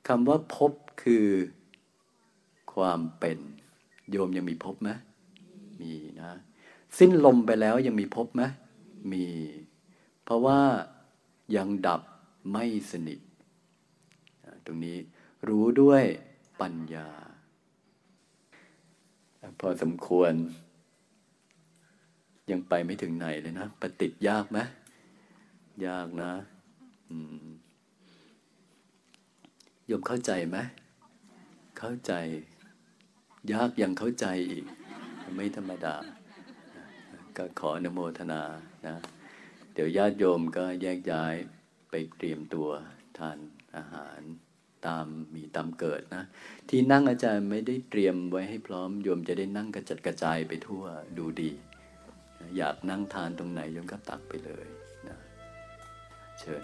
คำว่าพบคือ ความเป็น โยมยังมีพบไหมมีนะ สิ้นลมไปแล้วยังมีพบไหมมี เพราะว่ายังดับไม่สนิท ตรงนี้รู้ด้วยปัญญา พอสมควร ยังไปไม่ถึงไหนเลยนะปฏิติยากไหมยากนะโยมเข้าใจไหมเข้าใจ ยากยังเข้าใจอีก ไม่ธรรมดา ก็ขออนุโมทนานะ เดี๋ยวญาติโยมก็แยกย้ายไปเตรียมตัวทานอาหาร ตามมีตามเกิดนะ ที่นั่งอาจารย์ไม่ได้เตรียมไว้ให้พร้อมโยมจะได้นั่งกระจัดกระจายไปทั่วดูดี อยากนั่งทานตรงไหนโยมก็ตักไปเลยนะเชิญ